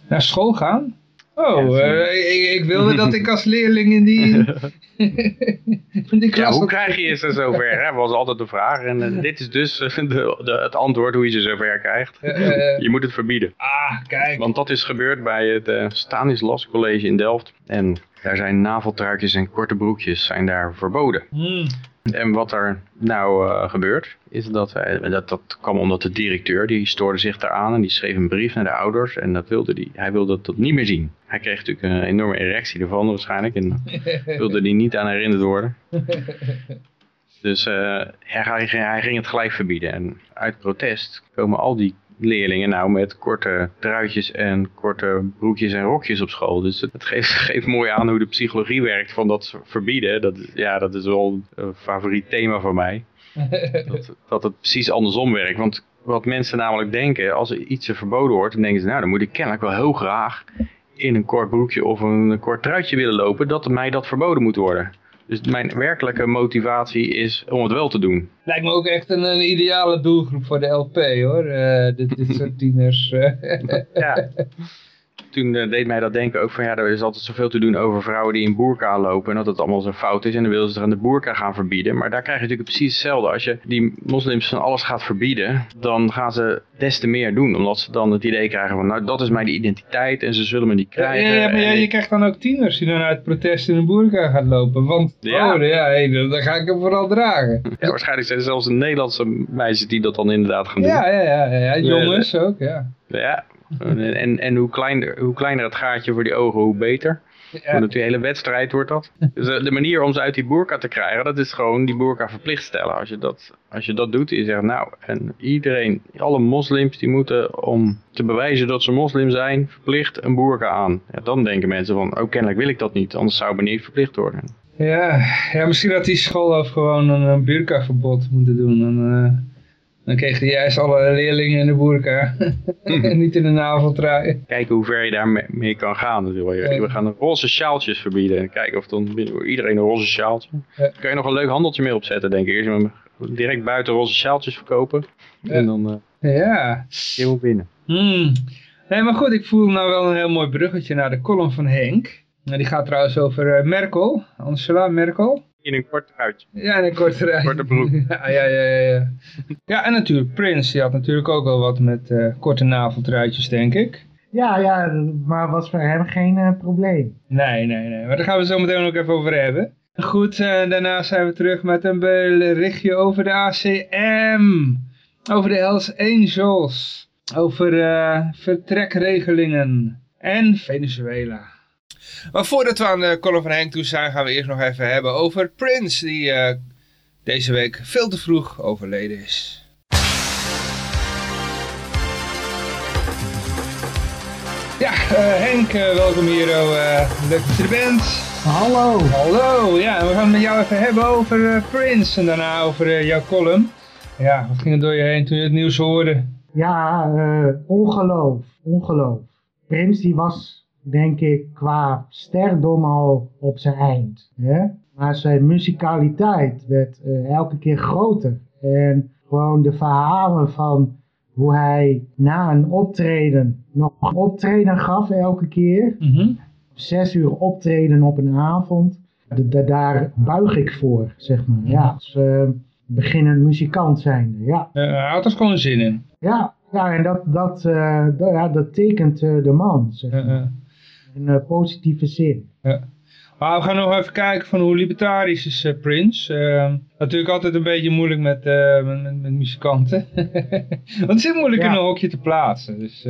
naar school gaan. Oh, uh, ik, ik, wilde dat ik als leerling in die, die klas... Ja, hoe krijg je ze zover? Hè? was altijd de vraag. En uh, dit is dus de, de, het antwoord hoe je ze zover krijgt. je moet het verbieden. Ah, kijk. Want dat is gebeurd bij het Stanislas College in Delft. En daar zijn naveltruitjes en korte broekjes zijn daar verboden. Mm. En wat er nou uh, gebeurt, is dat, dat dat kwam omdat de directeur, die stoorde zich daaraan en die schreef een brief naar de ouders en dat wilde die, hij wilde dat niet meer zien. Hij kreeg natuurlijk een enorme erectie ervan waarschijnlijk en wilde die niet aan herinnerd worden. Dus uh, hij, hij, ging het gelijk verbieden. En uit protest komen al die leerlingen nou met korte truitjes en korte broekjes en rokjes op school. Dus het geeft, geeft mooi aan hoe de psychologie werkt van dat verbieden. Dat, ja, dat is wel een favoriet thema van mij. dat, dat het precies andersom werkt. Want wat mensen namelijk denken, als er iets verboden wordt, dan denken ze, nou dan moet ik kennelijk wel heel graag in een kort broekje of een kort truitje willen lopen, dat mij dat verboden moet worden. Dus mijn werkelijke motivatie is om het wel te doen. Lijkt me ook echt een, een ideale doelgroep voor de LP hoor, uh, dit, dit soort tieners. ja. Toen uh, deed mij dat denken ook van ja, er is altijd zoveel te doen over vrouwen die in boerka lopen. En dat het allemaal zo fout is. En dan willen ze er aan de boerka gaan verbieden. Maar daar krijg je natuurlijk precies hetzelfde. Als je die moslims van alles gaat verbieden, dan gaan ze des te meer doen. Omdat ze dan het idee krijgen van nou, dat is mijn identiteit en ze zullen me niet krijgen. Ja, ja maar ja, je krijgt dan ook tieners die dan uit protest in een boerka gaan lopen. Want, ja, oh, ja hey, dan ga ik hem vooral dragen. Ja, waarschijnlijk zijn er zelfs een Nederlandse meisjes die dat dan inderdaad gaan doen. Ja, ja, ja, ja. jongens ook, ja. Ja, en, en hoe, kleiner, hoe kleiner het gaatje voor die ogen, hoe beter. Ja. Want die hele wedstrijd wordt dat. Dus de manier om ze uit die boerka te krijgen, dat is gewoon die boerka verplicht stellen. Als je dat, als je dat doet, je zegt nou, en iedereen, alle moslims, die moeten om te bewijzen dat ze moslim zijn, verplicht een boerka aan. Ja, dan denken mensen van, oh kennelijk wil ik dat niet, anders zou het niet verplicht worden. Ja, ja misschien had die school ook gewoon een, een burka-verbod moeten doen. En, uh dan kreeg hij juist alle leerlingen in de boerka. en niet in de naveltrui. Kijken hoe ver je daarmee kan gaan. We gaan roze sjaaltjes verbieden. En kijken of dan iedereen een roze sjaaltje. Ja. Kan je nog een leuk handeltje mee opzetten, denk ik. Eerst direct buiten roze sjaaltjes verkopen. En dan uh, ja. helemaal binnen. Hmm. Nee, maar goed, ik voel nou wel een heel mooi bruggetje naar de column van Henk. Die gaat trouwens over uh, Merkel, Angela Merkel. In een kort truitje. Ja, in een kort truitje. Korte broek. Ja, ja, ja, ja. Ja, en natuurlijk Prince. Die had natuurlijk ook wel wat met uh, korte naveltruitjes, denk ik. Ja, ja, maar was voor hem geen uh, probleem. Nee, nee, nee. Maar daar gaan we zo meteen ook even over hebben. Goed, uh, daarna zijn we terug met een berichtje over de ACM. Over de Hells Angels. Over vertrekregelingen. En Venezuela. Maar voordat we aan de column van Henk toe zijn, gaan we eerst nog even hebben over Prince, die uh, deze week veel te vroeg overleden is. Ja, uh, Henk, welkom hier. leuk dat je er bent. Hallo. Hallo, ja, we gaan het met jou even hebben over Prince en daarna over jouw column. Ja, wat ging er door je heen toen je het nieuws hoorde? Ja, ongeloof, ongeloof. Prince die was denk ik, qua sterdom al op zijn eind. Hè? Maar zijn muzikaliteit werd uh, elke keer groter. En gewoon de verhalen van hoe hij na een optreden nog een optreden gaf elke keer. Mm Zes uur optreden op een avond. daar buig ik voor, zeg maar. Ja, als uh, beginnend muzikant zijnde, ja. Uh, had er gewoon zin in. Ja, ja en dat, dat, uh, dat, ja, dat tekent de man, zeg maar in uh, positieve zin. Ja. Maar we gaan nog even kijken van hoe libertarisch is uh, Prince. Uh, natuurlijk altijd een beetje moeilijk met, uh, met, met, muzikanten. Want het is moeilijk in een hokje te plaatsen. Dus,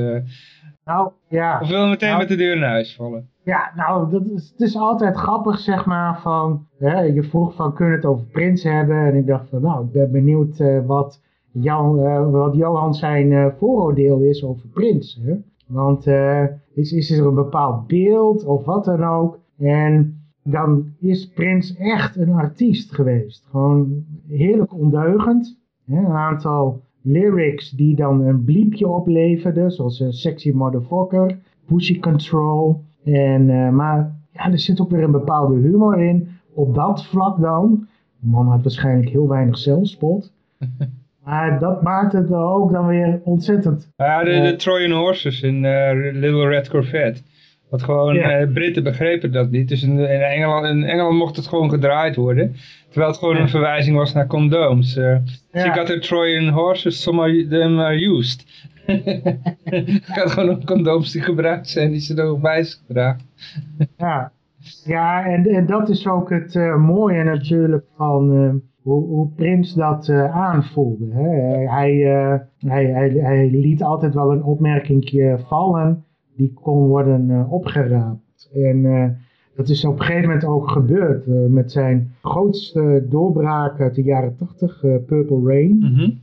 nou, ja. Of wil je meteen nou, met de deur naar huis vallen? Ja, nou, dat is, het is altijd grappig, zeg maar, van... Hè, je vroeg van, kunnen we het over Prince hebben? En ik dacht van, nou, ik ben benieuwd wat, Jan, wat Johan zijn vooroordeel is over Prince. Hè? Want is, is er een bepaald beeld of wat dan ook. En dan is Prins echt een artiest geweest. Gewoon heerlijk ondeugend. Een aantal lyrics die dan een bliepje opleverden. Zoals uh, Sexy Motherfucker, Pussy Control. En, uh, maar ja, er zit ook weer een bepaalde humor in. Op dat vlak dan. De man had waarschijnlijk heel weinig zelfspot. Maar dat maakt het ook dan weer ontzettend. Ja, de, de Trojan Horses in uh, Little Red Corvette. Want gewoon, uh, Britten begrepen dat niet. Dus in, in, Engeland, in Engeland mocht het gewoon gedraaid worden. Terwijl het gewoon een verwijzing was naar condooms. Uh, ja. She got her Trojan horses, some of them are used. het gaat gewoon om condooms die gebruikt zijn, die ze er ook bij zich dragen. ja, ja en, en dat is ook het uh, mooie natuurlijk van hoe, hoe Prins dat uh, aanvoelde. Hè? Hij, uh, hij, hij, hij, liet altijd wel een opmerking vallen die kon worden uh, opgeraapt. En Dat is op een gegeven moment ook gebeurd met zijn grootste doorbraak uit de jaren 80, uh, Purple Rain. Mm -hmm.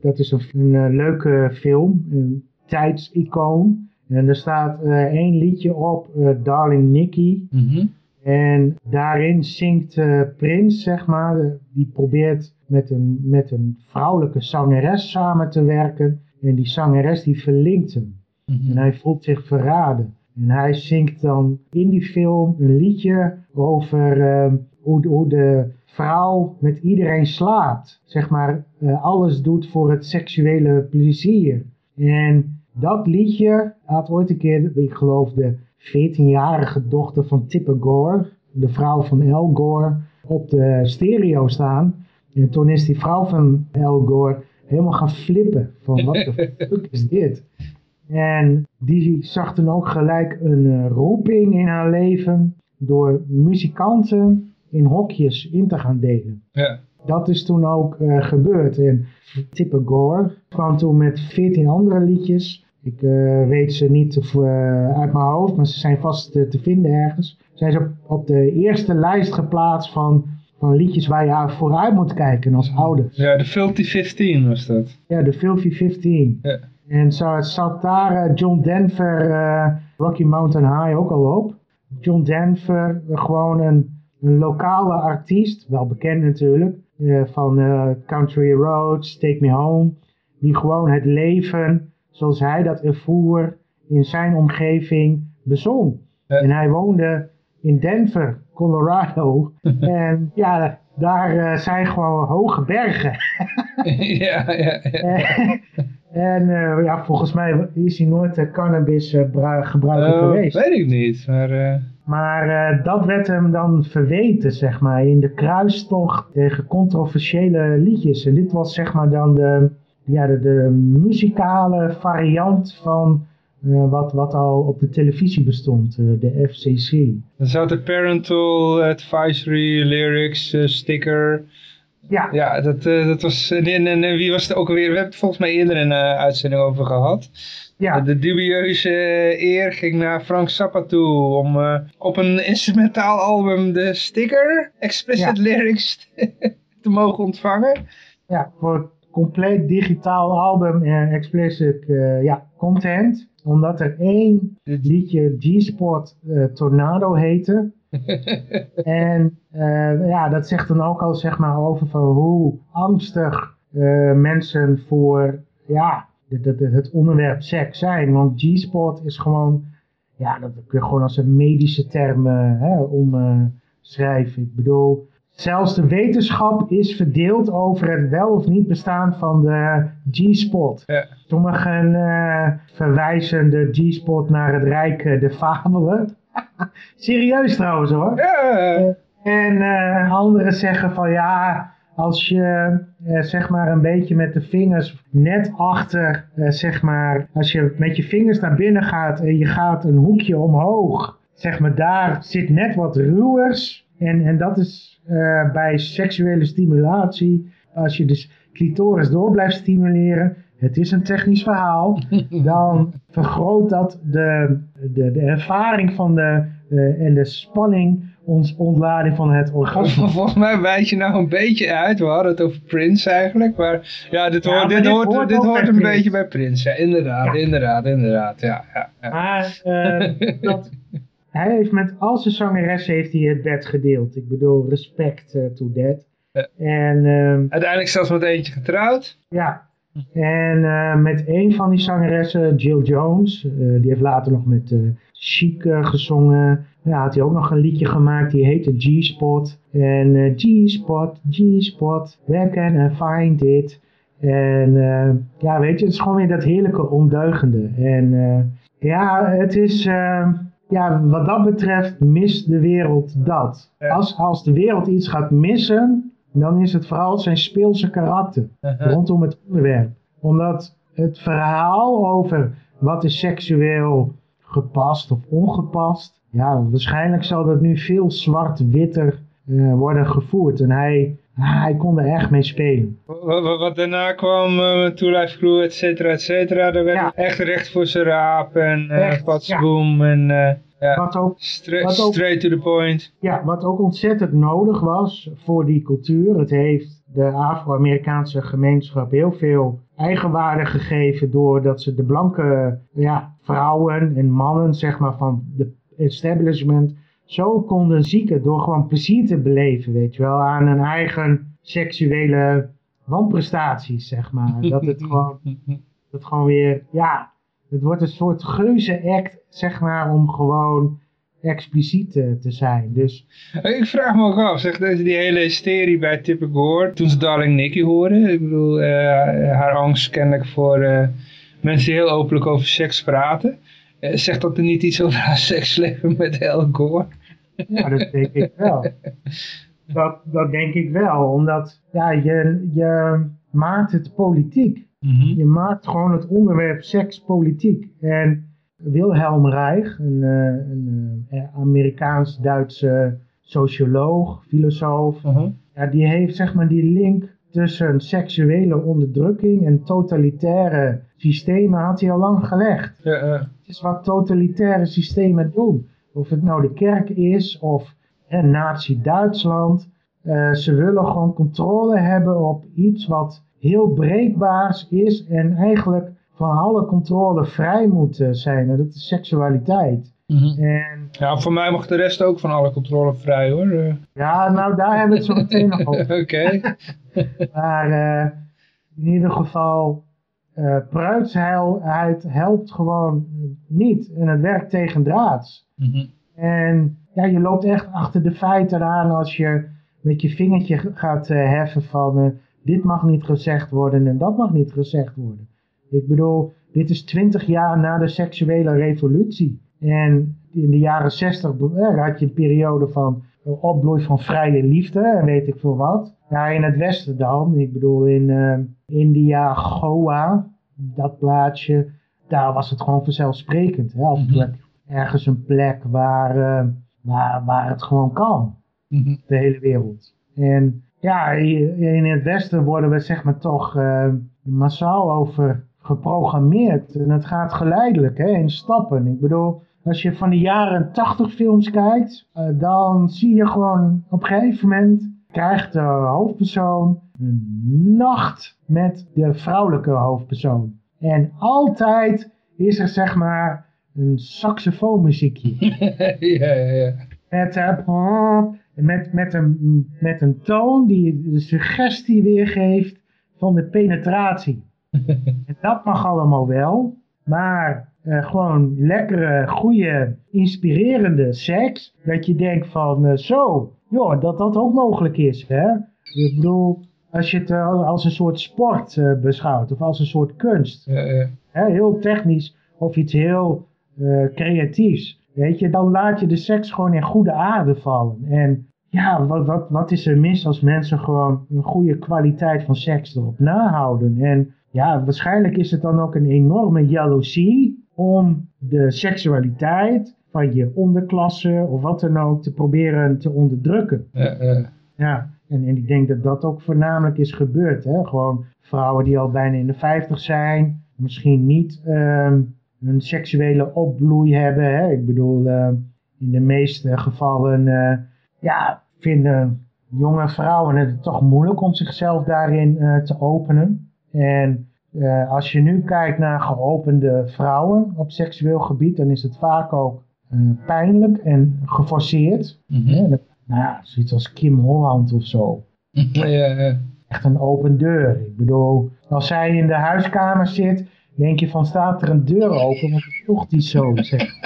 Dat is een, een leuke film, een tijdsicoon. En er staat één liedje op, Darling Nikki. Mm -hmm. En daarin zingt uh, Prins, zeg maar, die probeert met een, met een vrouwelijke zangeres samen te werken. En die zangeres die verlinkt hem. Mm -hmm. En hij voelt zich verraden. En hij zingt dan in die film een liedje over uh, hoe, hoe, de vrouw met iedereen slaapt. Zeg maar, uh, alles doet voor het seksuele plezier. En dat liedje had ooit een keer, ik geloof de 14-jarige dochter van Tipper Gore, de vrouw van Al Gore, op de stereo staan. En toen is die vrouw van Al Gore helemaal gaan flippen. Van wat de fuck is dit? En die zag toen ook gelijk een uh, roeping in haar leven door muzikanten in hokjes in te gaan delen. Ja. Dat is toen ook uh, gebeurd. En Tipper Gore kwam toen met 14 andere liedjes. Ik uh, weet ze niet of, uit mijn hoofd, maar ze zijn vast te vinden ergens. Zijn ze op, op de eerste lijst geplaatst van, van liedjes waar je vooruit moet kijken als ouders. Ja, de Filthy 15 was dat. Ja, de Filthy 15. Ja. En zo zat daar uh, John Denver, uh, Rocky Mountain High ook al op. John Denver, gewoon een, een, lokale artiest, wel bekend natuurlijk, van Country Roads, Take Me Home. Die gewoon het leven zoals hij dat ervoer in zijn omgeving bezong. En hij woonde in Denver, Colorado. en ja, daar zijn gewoon hoge bergen. ja, ja, ja. En uh, ja, volgens mij is hij nooit uh, cannabis gebruiker uh, geweest. Weet ik niet, maar... Maar dat werd hem dan verweten, zeg maar, in de kruistocht tegen controversiële liedjes. En dit was zeg maar dan de, ja, de, de muzikale variant van wat, wat al op de televisie bestond, de FCC. Dan zat de Parental Advisory Lyrics sticker... Ja, ja dat, dat was. En, en, wie was het ook alweer? We hebben het volgens mij eerder een uitzending over gehad. Ja. De dubieuze eer ging naar Frank Zappa toe om op een instrumentaal album de sticker, explicit Ja. lyrics, te mogen ontvangen. ja, voor compleet digitaal album en explicit eh, ja, content. Omdat er één liedje G-Sport eh, Tornado heette. En eh, ja, dat zegt dan ook al zeg maar over van hoe angstig eh, mensen voor ja, het, het, onderwerp seks zijn. Want G-spot is gewoon, ja, dat kun je gewoon als een medische term eh, hè, omschrijven. Ik bedoel, zelfs de wetenschap is verdeeld over het wel of niet bestaan van de G-spot. Ja. Sommigen eh, verwijzen de G-spot naar het rijk eh, de fabelen. Serieus trouwens hoor. Ja, En eh, anderen zeggen van ja, als je eh, zeg maar een beetje met de vingers net achter, eh, zeg maar, als je met je vingers naar binnen gaat en je gaat een hoekje omhoog, zeg maar daar zit net wat ruwers. En, en dat is eh, bij seksuele stimulatie, als je dus clitoris door blijft stimuleren, het is een technisch verhaal, dan vergroot dat de, de, de ervaring van de, eh, en de spanning, ons ontlading van het orgasme. Volgens mij wijd je nou een beetje uit. We hadden het over Prince eigenlijk. Maar ja, dit hoort, dit dit hoort, hoort dit hoort een beetje bij Prince. Ja, inderdaad, Ja. inderdaad, inderdaad. Ja, ja, ja. Maar eh, dat, hij heeft met al zijn zangeressen heeft hij het bed gedeeld. Ik bedoel, respect eh, to that. Ja. En ehm, Uiteindelijk zelfs met eentje getrouwd. ja, en eh, met een van die zangeressen, Jill Jones, eh, die heeft later nog met Chic gezongen. Ja, had hij ook nog een liedje gemaakt, die heette G-Spot. En G-Spot, G-Spot, where can I find it? En ja, weet je, het is gewoon weer dat heerlijke ondeugende. En ja, het is, eh, ja, wat dat betreft mist de wereld dat. Ja. Als, als de wereld iets gaat missen, dan is het vooral zijn speelse karakter Uh-huh. rondom het onderwerp. Omdat het verhaal over wat is seksueel gepast of ongepast, ja, waarschijnlijk zal dat nu veel zwart-witter eh, worden gevoerd. En hij, ah, hij kon er echt mee spelen. Wat, wat, wat daarna kwam eh, met Two Life Crew, et cetera, et cetera. Daar werd Ja. echt recht voor zijn raap en eh Echt, patsboom. En, eh, Ja. Wat ook Stra- Wat ook- Straight to the point. Ja, wat ook ontzettend nodig was voor die cultuur. Het heeft de Afro-Amerikaanse gemeenschap heel veel eigenwaarde gegeven doordat ze de blanke ja, vrouwen en mannen zeg maar, van de establishment zo konden zieken door gewoon plezier te beleven, weet je wel, aan hun eigen seksuele wanprestaties, zeg maar. Dat het gewoon, dat gewoon weer, ja, het wordt een soort geuze act, zeg maar, om gewoon expliciet te, te zijn. Dus Ik vraag me ook af, zeg, deze, die hele hysterie bij Tipper Gore, toen ze Darling Nikki hoorden, ik bedoel, eh, haar angst kennelijk voor eh, mensen die heel openlijk over seks praten, Eh, zegt dat er niet iets over haar seksleven met Al Gore? Ja, dat denk ik wel. Dat, dat denk ik wel, omdat ja, je, je maakt het politiek. Je maakt gewoon het onderwerp seks politiek. En Wilhelm Reich, een, eh, een eh, Amerikaans-Duitse socioloog, filosoof, ja, die heeft zeg maar die link tussen seksuele onderdrukking en totalitaire systemen had hij al lang gelegd. Ja, Het is wat totalitaire systemen doen. Of het nou de kerk is of hè, Nazi-Duitsland. Eh, ze willen gewoon controle hebben op iets wat heel breekbaars is en eigenlijk van alle controle vrij moet eh, zijn. En dat is seksualiteit. En ja, voor mij mag de rest ook van alle controle vrij hoor. Eh, ja, nou daar hebben we het zo meteen nog over. Oké. Maar eh, in ieder geval, eh pruitsheid helpt gewoon niet. En het werkt tegen draads. En ja, je loopt echt achter de feiten aan als je met je vingertje gaat eh, heffen van eh, dit mag niet gezegd worden en dat mag niet gezegd worden. Ik bedoel, dit is twintig jaar na de seksuele revolutie. En in de jaren zestig eh, had je een periode van eh, opbloei van vrije liefde en weet ik veel wat. Ja, in het westen dan, ik bedoel in eh, India, Goa, dat plaatsje, daar was het gewoon vanzelfsprekend. Hè? Je ergens een plek waar, eh, waar, waar het gewoon kan, de hele wereld. En ja, in het westen worden we zeg maar toch eh, massaal over geprogrammeerd. En het gaat geleidelijk, hè, in stappen. Ik bedoel, als je van de jaren 80 films kijkt, eh, dan zie je gewoon op een gegeven moment krijgt de hoofdpersoon een nacht met de vrouwelijke hoofdpersoon. En altijd is er zeg maar een saxofoonmuziekje. ja, ja, ja. Met, eh, met, met, een, met een toon die de suggestie weergeeft van de penetratie. en dat mag allemaal wel, maar eh, gewoon lekkere, goede, inspirerende seks. Dat je denkt van eh, zo, joh, dat dat ook mogelijk is. Hè? Ik bedoel, als je het eh, als een soort sport eh, beschouwt of als een soort kunst. Heel technisch of iets heel eh, creatiefs. Weet je, dan laat je de seks gewoon in goede aarde vallen. En ja, wat, wat, wat is er mis als mensen gewoon een goede kwaliteit van seks erop nahouden? En ja, waarschijnlijk is het dan ook een enorme jaloezie om de seksualiteit van je onderklasse of wat dan ook te proberen te onderdrukken. Ja, en, en ik denk dat dat ook voornamelijk is gebeurd. Hè? Gewoon vrouwen die al bijna in de 50 zijn, misschien niet ehm, een seksuele opbloei hebben. Hè? Ik bedoel, ehm, in de meeste gevallen eh, ja, vinden jonge vrouwen het toch moeilijk om zichzelf daarin eh, te openen. En eh, als je nu kijkt naar geopende vrouwen op seksueel gebied, dan is het vaak ook pijnlijk en geforceerd. Hè, dat- nou ja, zoiets als Kim Holland of zo. ja. Echt een open deur. Ik bedoel, als zij in de huiskamer zit, denk je van staat er een deur open, want toch die zo. Zeg.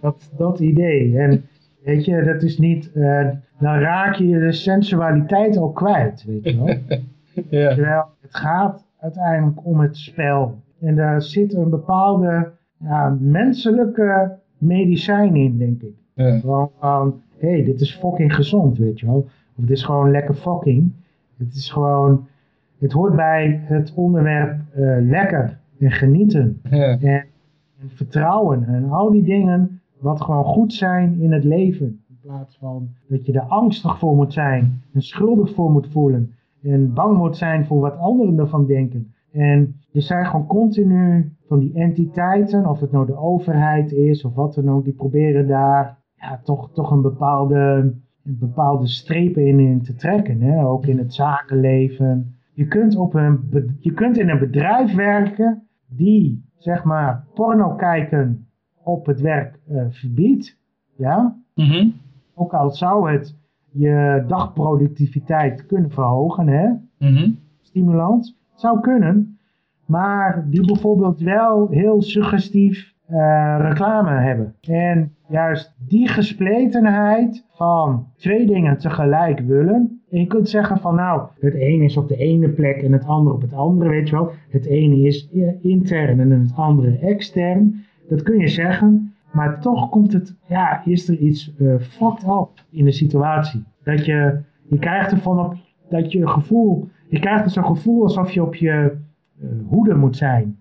Dat, dat idee. En weet je, dat is niet, eh, dan raak je de sensualiteit al kwijt, weet je wel. ja. Terwijl het gaat uiteindelijk om het spel. En daar zit een bepaalde ja, menselijke medicijn in, denk ik. ja. Gewoon van, hé, hey, dit is fucking gezond, weet je wel. Of het is gewoon lekker fucking. Het is gewoon, het hoort bij het onderwerp eh, lekker en genieten ja. en, en vertrouwen en al die dingen wat gewoon goed zijn in het leven. In plaats van dat je er angstig voor moet zijn en schuldig voor moet voelen en bang moet zijn voor wat anderen ervan denken. En je zijn gewoon continu van die entiteiten, of het nou de overheid is of wat dan ook, die proberen daar ja, toch, toch een bepaalde, een bepaalde strepen in, in te trekken. Hè? Ook in het zakenleven. Je kunt, op een, je kunt in een bedrijf werken die, zeg maar, porno kijken op het werk eh, verbiedt. Ja? Mhm. Ook al zou het je dagproductiviteit kunnen verhogen, hè? Mhm. stimulans. Zou kunnen, maar die bijvoorbeeld wel heel suggestief eh, reclame hebben. En juist die gespletenheid van twee dingen tegelijk willen. En je kunt zeggen van nou, het ene is op de ene plek en het andere op het andere, weet je wel. Het ene is i- intern en het andere extern. Dat kun je zeggen, maar toch komt het, ja, is er iets eh fucked up in de situatie. Dat je, je krijgt ervan op, dat je gevoel, je krijgt dus een gevoel alsof je op je eh, hoede moet zijn.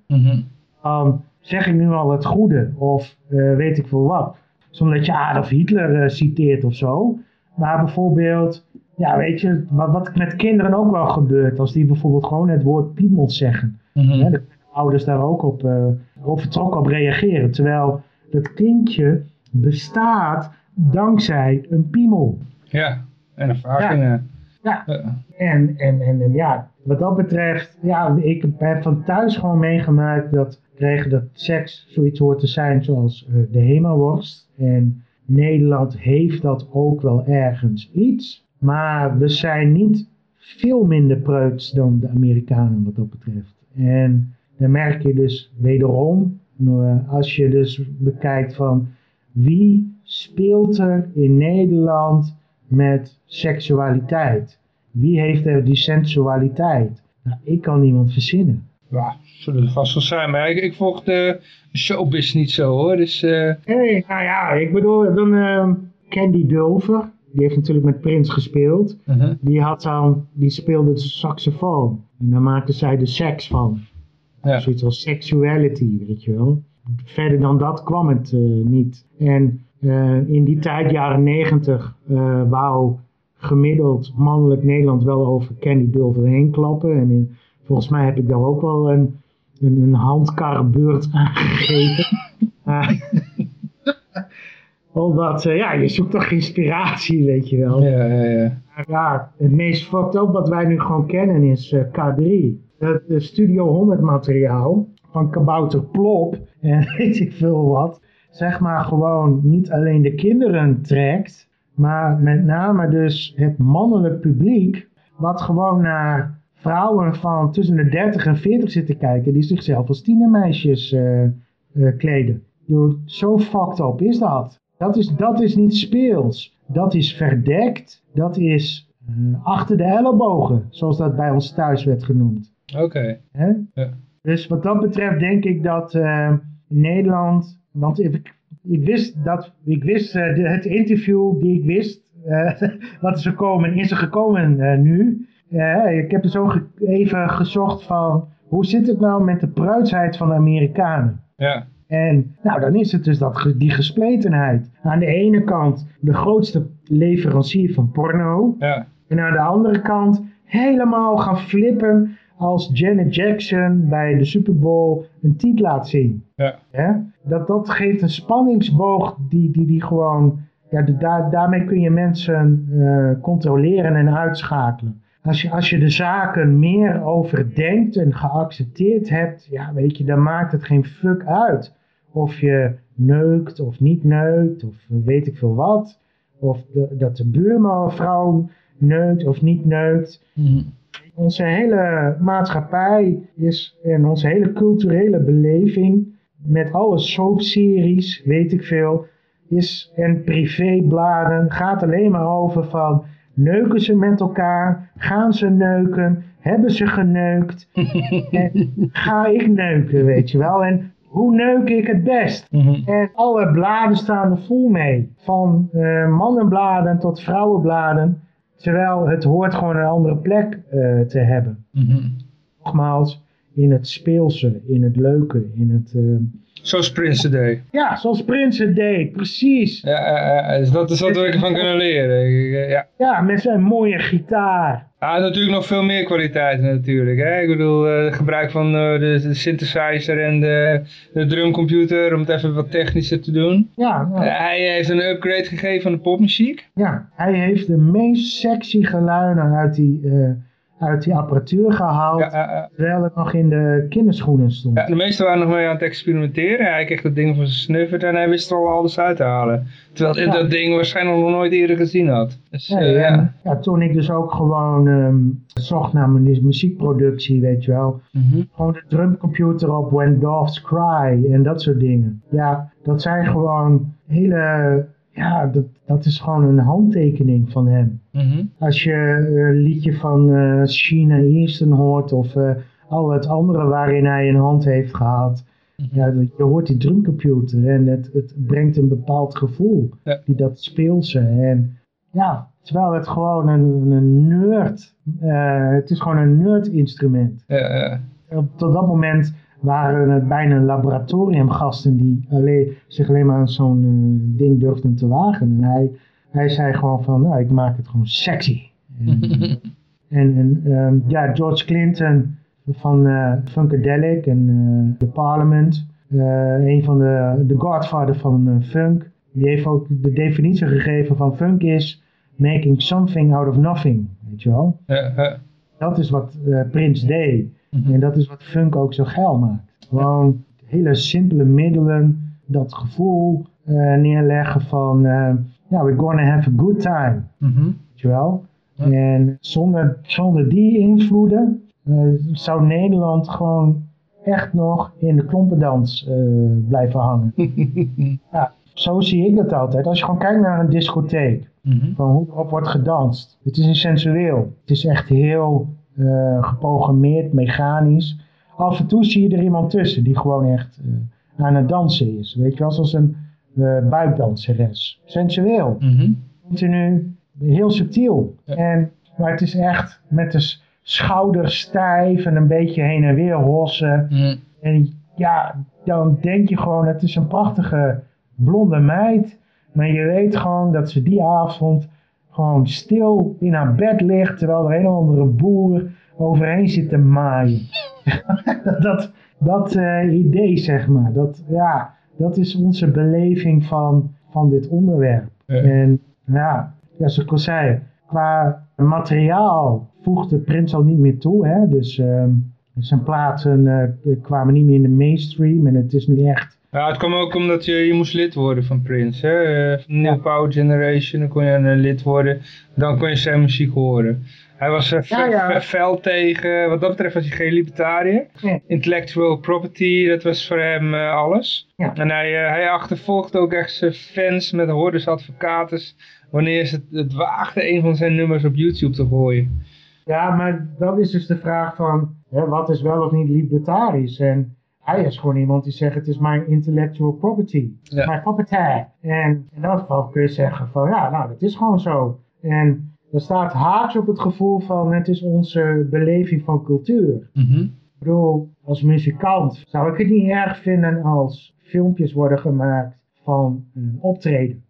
Van, zeg ik nu al het goede of eh, weet ik veel wat. Zonder dat je Adolf Hitler eh, citeert of zo. Maar bijvoorbeeld, ja weet je, wat, wat met kinderen ook wel gebeurt. Als die bijvoorbeeld gewoon het woord piemel zeggen. Mhm. Hè, dat ouders daar ook op, eh overtrokken op reageren. Terwijl dat kindje bestaat dankzij een piemel. Ja, en een vagina. Ja. Ja. En, en, en, en ja, wat dat betreft, ja, ik heb van thuis gewoon meegemaakt dat kregen dat seks zoiets hoort te zijn zoals eh, de Hema-worst. En Nederland heeft dat ook wel ergens iets. Maar we zijn niet veel minder preuts dan de Amerikanen wat dat betreft. En dan merk je dus wederom, eh, als je dus bekijkt van wie speelt er in Nederland met seksualiteit? Wie heeft er die sensualiteit? Nou, ik kan niemand verzinnen. Ja, zullen er vast wel zijn. Maar ik, ik volg de showbiz niet zo hoor. Dus eh, Hé, nou ja, ik bedoel, dan ehm, Candy Dulver, die heeft natuurlijk met Prins gespeeld. mhm. Die, had dan, die speelde de saxofoon. En daar maakte zij de seks van. Ja. Zoiets als sexuality, weet je wel. Verder dan dat kwam het eh, niet. En eh, in die tijd, jaren negentig, wou gemiddeld mannelijk Nederland wel over Candy Dulver heen klappen. En in- volgens mij heb ik daar ook wel een, een, een handkarbeurt aangegeven. Ah. Omdat, eh, ja, je zoekt toch inspiratie, weet je wel. ja, ja, ja. Ja, het meest fucked up wat wij nu gewoon kennen is eh, K3. Het eh, Studio 100 materiaal van Kabouter Plop en weet ik veel wat. Zeg maar gewoon niet alleen de kinderen trekt, maar met name dus het mannelijk publiek. Wat gewoon naar vrouwen van tussen de 30 en 40 zitten kijken die zichzelf als tienermeisjes eh, eh, kleden. Dude, Zo fucked up is dat. Dat is, dat is niet speels. Dat is verdekt. Dat is eh, achter de ellebogen, zoals dat bij ons thuis werd genoemd. Oké. Ja. Dus wat dat betreft denk ik dat eh, Nederland, want ik, ik wist dat, ik wist de- het interview die ik wist, wat is er gekomen, is er gekomen nu. Ik heb dus ook even gezocht van, hoe zit het nou met de pruitsheid van de Amerikanen? Ja. En nou, dan is het dus dat, die gespletenheid. Aan de ene kant de grootste leverancier van porno. Ja. En aan de andere kant helemaal gaan flippen als Janet Jackson bij de Super Bowl een tiet laat zien. Ja. Dat, dat geeft een spanningsboog die, die, die gewoon... Ja, de- daar, daarmee kun je mensen eh, controleren en uitschakelen. Als je, als je de zaken meer overdenkt en geaccepteerd hebt, ja, weet je, dan maakt het geen fuck uit. Of je neukt of niet neukt, of weet ik veel wat. Of de, dat de buurman vrouw neukt of niet neukt. Mhm. Onze hele maatschappij is, en onze hele culturele beleving, met alle soapseries, weet ik veel, is, en privébladen, gaat alleen maar over van neuken ze met elkaar, gaan ze neuken, hebben ze geneukt, en ga ik neuken, weet je wel. En hoe neuk ik het best? Mhm. En alle bladen staan er vol mee. Van eh, mannenbladen tot vrouwenbladen. Terwijl het hoort gewoon een andere plek eh, te hebben. Mhm. Nogmaals, in het speelse, in het leuke, in het... eh, Zoals Prince deed. Ja, zoals Prince deed, precies. Ja, dus dat is wat we ervan kunnen leren. Ja. Ja, met zijn mooie gitaar. Ah, natuurlijk nog veel meer kwaliteiten natuurlijk. Hè? Ik bedoel, eh, gebruik van eh, de, de synthesizer en de, de drumcomputer om het even wat technischer te doen. Ja, nou, Eh, hij heeft een upgrade gegeven aan de popmuziek. ja, hij heeft de meest sexy geluiden uit die, eh, uit die apparatuur gehaald. Ja, eh, eh, Terwijl het nog in de kinderschoenen stond. ja, de meesten waren nog mee aan het experimenteren. Hij kreeg dat ding voor zijn snuffert en hij wist er al alles uit te halen. Terwijl Ja. dat ding waarschijnlijk nog nooit eerder gezien had. Dus, eh, ja. ja, toen ik dus ook gewoon ehm, zocht naar mu- muziekproductie, weet je wel. Mhm. Gewoon de drumcomputer op When Doves Cry en dat soort dingen. Ja, dat zijn gewoon hele... Ja, dat, dat is gewoon een handtekening van hem. Mhm. Als je een liedje van eh Sheena Easton hoort of eh, al het andere waarin hij een hand heeft gehad. Ja, dat- je hoort die drumcomputer en het, het brengt een bepaald gevoel. Ja. Die dat speelt ze. En ja, terwijl het gewoon een, een nerd, eh, het is gewoon een nerd instrument. Ja, ja. Op, tot dat moment waren het bijna laboratoriumgasten die alleen, zich alleen maar aan zo'n eh, ding durfden te wagen. En hij, hij zei gewoon van, nou, ik maak het gewoon sexy. En, en, en ehm, ja, George Clinton van eh Funkadelic en eh The Parliament, een van de, de godfather van funk, die heeft ook de definitie gegeven van funk is making something out of nothing, weet je wel. Dat is wat Prince deed. Mhm. En dat is wat funk ook zo geil maakt. Gewoon hele simpele middelen, dat gevoel eh, neerleggen van, eh, ja, we're gonna have a good time, Mhm. weet je wel. Ja. En zonder, zonder die invloeden eh, zou Nederland gewoon echt nog in de klompendans eh, blijven hangen. ja, zo zie ik dat altijd. Als je gewoon kijkt naar een discotheek, Mhm. van hoe erop wordt gedanst. Het is sensueel. Het is echt heel eh, geprogrammeerd, mechanisch. Af en toe zie je er iemand tussen die gewoon echt eh, aan het dansen is. Weet je wel, zoals een eh buikdanseres. Sensueel, Mhm. continu, heel subtiel. Ja. En, maar het is echt met de schouders stijf en een beetje heen en weer hossen. Mhm. En ja, dan denk je gewoon, het is een prachtige blonde meid. Maar je weet gewoon dat ze die avond gewoon stil in haar bed ligt. Terwijl er een of andere boer overheen zit te maaien. dat dat eh, idee, zeg maar. Dat, ja, dat is onze beleving van, van dit onderwerp. Ja. En ja, ja, zoals ik al zei, qua materiaal voegde Prins al niet meer toe. Hè? Dus ehm, zijn platen eh, kwamen niet meer in de mainstream. En het is nu echt Ja, het kwam ook omdat je, je moest lid worden van Prince. Hè? Eh, New Ja. Power Generation, dan kon je een lid worden. Dan kon je zijn muziek horen. Hij was eh, Ja, ja. fel tegen, wat dat betreft was hij geen libertariër. Intellectual property, dat was voor hem eh, alles. En hij, hij achtervolgde ook echt zijn fans met hordes advocaten. Wanneer ze het, het waagden een van zijn nummers op YouTube te gooien. Ja, maar dat is dus de vraag van hè, wat is wel of niet libertarisch. En hij is gewoon iemand die zegt het is mijn intellectual property. Ja. Mijn property. En in dat geval kun je zeggen van ja, nou dat is gewoon zo. En er staat haaks op het gevoel van het is onze beleving van cultuur. Ik bedoel, als muzikant zou ik het niet erg vinden als filmpjes worden gemaakt van een optreden.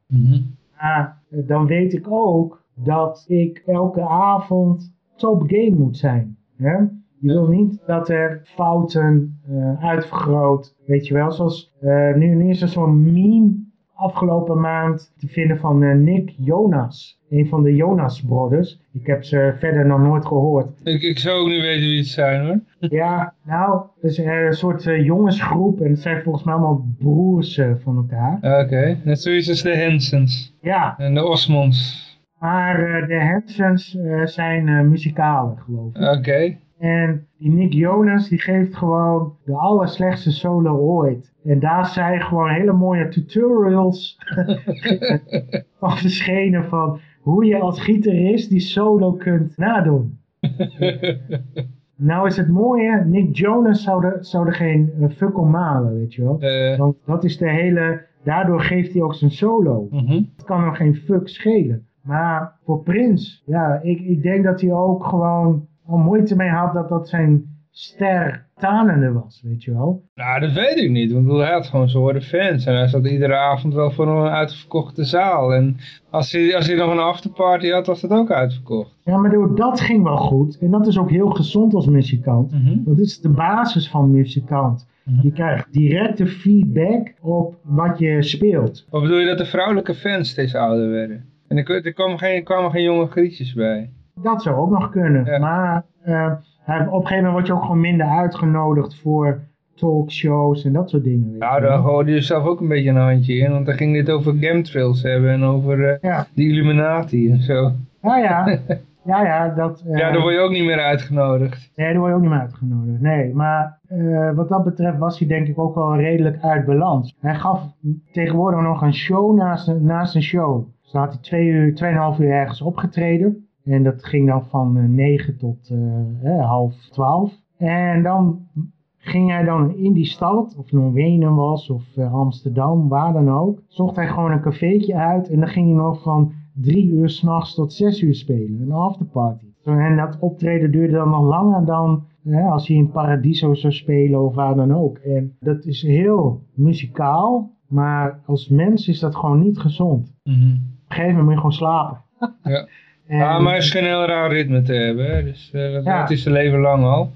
Maar eh, dan weet ik ook dat ik elke avond top game moet zijn. Hè? Je wil niet dat er fouten eh, uitvergroot, weet je wel. Zoals eh, nu, nu is er zo'n meme afgelopen maand te vinden van eh, Nick Jonas. Een van de Jonas Brothers. Ik heb ze verder nog nooit gehoord. Ik, ik zou ook niet weten wie het zijn hoor. Ja, nou, het is een soort jongensgroep. En het zijn volgens mij allemaal broers van elkaar. Oké, net zoiets als de Hensons Ja, en de Osmonds. maar de Hansons eh, zijn muzikalen, geloof ik. Oké. En die Nick Jonas, die geeft gewoon de allerslechtste solo ooit. En daar zijn gewoon hele mooie tutorials van verschenen van hoe je als gitarist die solo kunt nadoen. Nou is het mooie, Nick Jonas zou er, zou er geen uh, fuck om malen, weet je wel. Eh, Want dat is de hele, daardoor geeft hij ook zijn solo. mhm. Het kan hem geen fuck schelen. Maar voor Prins, ja, ik, ik denk dat hij ook gewoon al moeite mee had dat dat zijn ster tanende was, weet je wel. Nou, dat weet ik niet. Ik bedoel, hij had gewoon zijn fans. En hij zat iedere avond wel voor een uitverkochte zaal. En als hij, als hij nog een afterparty had, was dat ook uitverkocht. Ja, maar dude, dat ging wel goed. En dat is ook heel gezond als muzikant. Dat is de basis van muzikant. Je krijgt directe feedback op wat je speelt. Of bedoel je dat de vrouwelijke fans steeds ouder werden? En er, er kwamen, geen, er kwamen geen jonge grietjes bij. Dat zou ook nog kunnen. Ja. Maar eh, op een gegeven moment word je ook gewoon minder uitgenodigd voor talkshows en dat soort dingen. Nou, daar gooide je zelf ook een beetje een handje in. Want dan ging dit over chemtrails hebben en over Ja. de Illuminati en zo. Ja, ja. Ja, ja, dat... eh, Ja, dan word je ook niet meer uitgenodigd. Nee, daar word je ook niet meer uitgenodigd. Nee, maar wat dat betreft was hij denk ik ook wel redelijk uit balans. Hij gaf tegenwoordig nog een show naast een, naast een show. Dus dan had hij twee uur, tweeënhalf uur ergens opgetreden. En dat ging dan van eh, 9 tot eh, eh, half 12. En dan ging hij dan in die stad, of het nou Wenen was, of eh, Amsterdam, waar dan ook. Zocht hij gewoon een cafeetje uit en dan ging hij nog van drie uur s'nachts tot zes uur spelen. Een afterparty. En dat optreden duurde dan nog langer dan hè, als hij in Paradiso zou spelen of waar dan ook. En dat is heel muzikaal, maar als mens is dat gewoon niet gezond. Op een gegeven moment moet je gewoon slapen. Ja. En- Ja, maar hij scheen een heel raar ritme te hebben. Dus eh, dat Ja. is zijn leven lang al.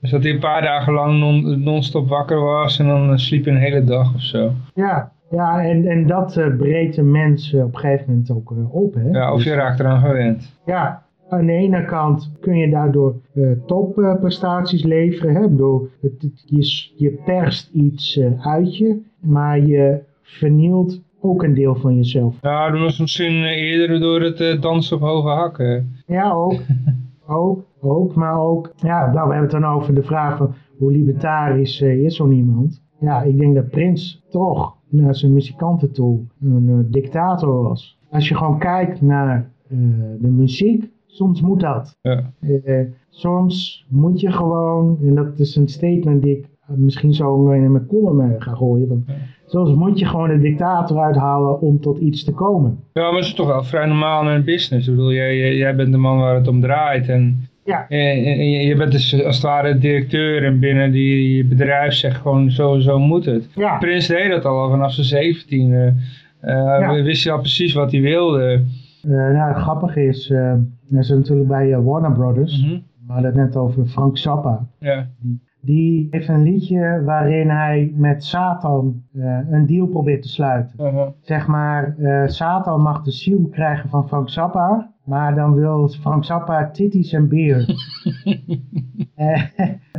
Dus dat hij een paar dagen lang non- non-stop wakker was en dan eh, sliep hij een hele dag of zo. Ja, ja en, en dat eh, breekt een mens op een gegeven moment ook op. Hè? Ja, of je Dus, raakt eraan gewend. ja, aan de ene kant kun je daardoor eh, topprestaties leveren. Hè? Bedoel, het, het- je, je perst iets eh, uit je, maar je vernielt ook een deel van jezelf. Ja, dat was misschien eerder door het eh, dansen op hoge hakken. Ja, ook. ook, ook, maar ook, ja, nou, we hebben het dan over de vraag van hoe libertarisch eh, is zo iemand. Ja, ik denk dat Prins toch naar zijn muzikanten toe een eh, dictator was. Als je gewoon kijkt naar de muziek, soms moet dat. Ja. Soms moet je gewoon, en dat is een statement die ik misschien zo in mijn column ga gooien. Want soms moet je gewoon een dictator uithalen om tot iets te komen. Ja, maar het is toch wel vrij normaal in een business. Ik bedoel, jij, jij, bent de man waar het om draait. En, Ja. en, en je bent dus als het ware directeur en binnen die bedrijf zegt gewoon zo, zo moet het. Ja, Prins deed dat al vanaf zijn zeventiende. Eh Ja. Wist hij al precies wat hij wilde. Eh, nou, het grappige is, hij is natuurlijk bij Warner Brothers. Mhm. We hadden het net over Frank Zappa. Ja. Die heeft een liedje waarin hij met Satan eh, een deal probeert te sluiten. Uh-huh. Zeg maar, eh, Satan mag de ziel krijgen van Frank Zappa, maar dan wil Frank Zappa titties en bier. Eh,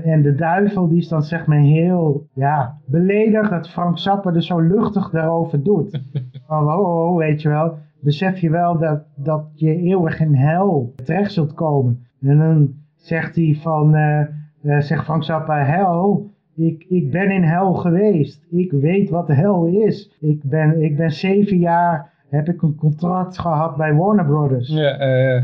en de duivel die is dan zeg maar heel ja, beledigd dat Frank Zappa er zo luchtig daarover doet. Van, oh, oh, oh, weet je wel, besef je wel dat, dat je eeuwig in hel terecht zult komen. En dan zegt hij van, eh, eh, zegt Frank Zappa, hel, ik, ik ben in hel geweest. Ik weet wat de hel is. Ik ben, ik ben zeven jaar, heb ik een contract gehad bij Warner Brothers. Ja,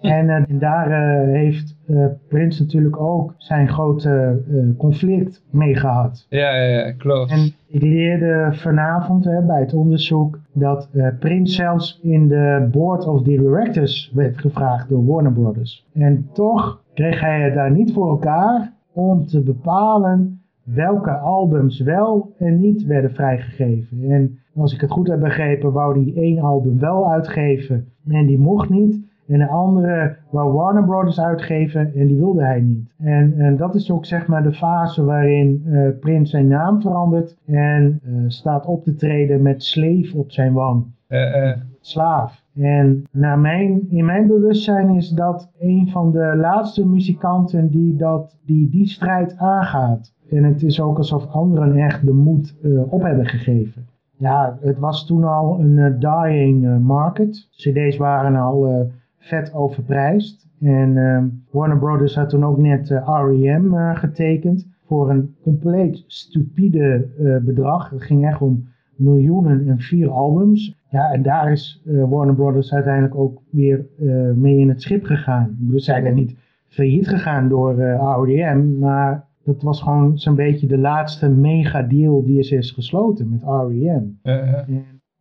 En, eh, en daar heeft eh, Prins natuurlijk ook zijn grote conflict mee gehad. ja, ja, ja, klopt. En ik leerde vanavond hè, bij het onderzoek dat eh, Prins zelfs in de board of directors werd gevraagd door Warner Brothers. En toch kreeg hij het daar niet voor elkaar om te bepalen welke albums wel en niet werden vrijgegeven. En als ik het goed heb begrepen, wou hij één album wel uitgeven en die mocht niet. En de andere wou Warner Brothers uitgeven en die wilde hij niet. En, en dat is ook zeg maar de fase waarin eh Prins zijn naam verandert en eh, staat op te treden met Slave op zijn wang. Eh, Slaaf. En naar mijn, in mijn bewustzijn is dat een van de laatste muzikanten die dat, die, die strijd aangaat. En het is ook alsof anderen echt de moed op hebben gegeven. Ja, het was toen al een dying market. CD's waren al vet overprijsd. En ehm, Warner Brothers had toen ook net eh, R.E.M. eh, getekend voor een compleet stupide eh, bedrag. Het ging echt om miljoenen en vier albums. Ja, en daar is Warner Brothers uiteindelijk ook weer mee in het schip gegaan. We zijn er niet failliet gegaan door R.E.M., maar dat was gewoon zo'n beetje de laatste mega deal die is, is gesloten met R.E.M.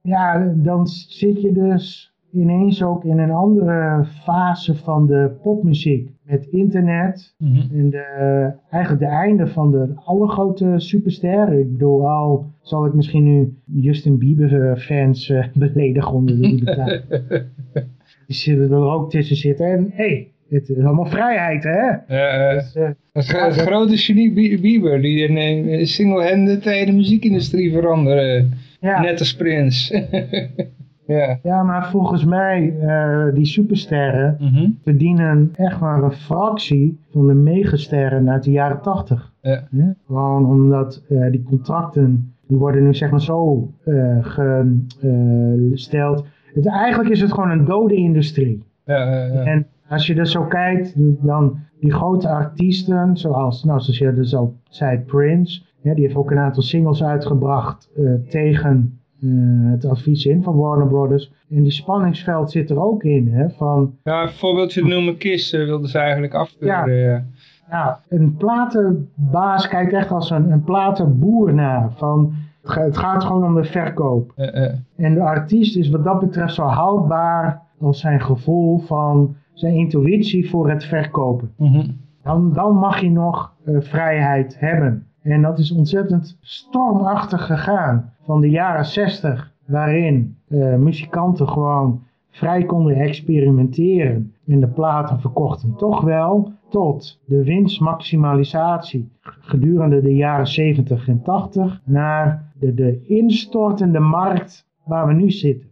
ja, dan zit je dus ineens ook in een andere fase van de popmuziek. Met internet Mhm. en de, eigenlijk de einde van de allergrote supersterren. Ik bedoel, al zal ik misschien nu Justin Bieber eh, fans eh, beledigen onder de bedrijf. Die zullen er ook tussen zitten. En hé, hey, het is allemaal vrijheid hè. Ja, eh, Dus, eh, het, het grote genie Bie- Bieber, die een, eh, single-handed de hele muziekindustrie veranderen. ja. Net als Prins. ja. ja, maar volgens mij, eh, die supersterren Mhm. verdienen echt maar een fractie van de megasterren uit de jaren tachtig. Ja. Ja, Gewoon omdat eh, die contracten, die worden nu zeg maar zo eh, gesteld. Het, eigenlijk is het gewoon een dode industrie. En als je er zo kijkt, dan die grote artiesten, zoals, nou, zoals je dus al zei, Prince, ja, die heeft ook een aantal singles uitgebracht tegen eh, het advies in van Warner Brothers. En die spanningsveld zit er ook in, hè, van Ja, een voorbeeldje noemen, Kiss eh, wilden ze eigenlijk afkeuren. Ja. Ja, een platenbaas kijkt echt als een, een platenboer naar. Van, het ga- het gaat gewoon om de verkoop. Eh. En de artiest is wat dat betreft zo houdbaar als zijn gevoel van zijn intuïtie voor het verkopen. Mhm. Dan, dan mag je nog vrijheid hebben. En dat is ontzettend stormachtig gegaan. Van de jaren 60, waarin eh, muzikanten gewoon vrij konden experimenteren. En de platen verkochten toch wel. Tot de winstmaximalisatie gedurende de jaren 70 en 80. Naar de, de instortende markt waar we nu zitten.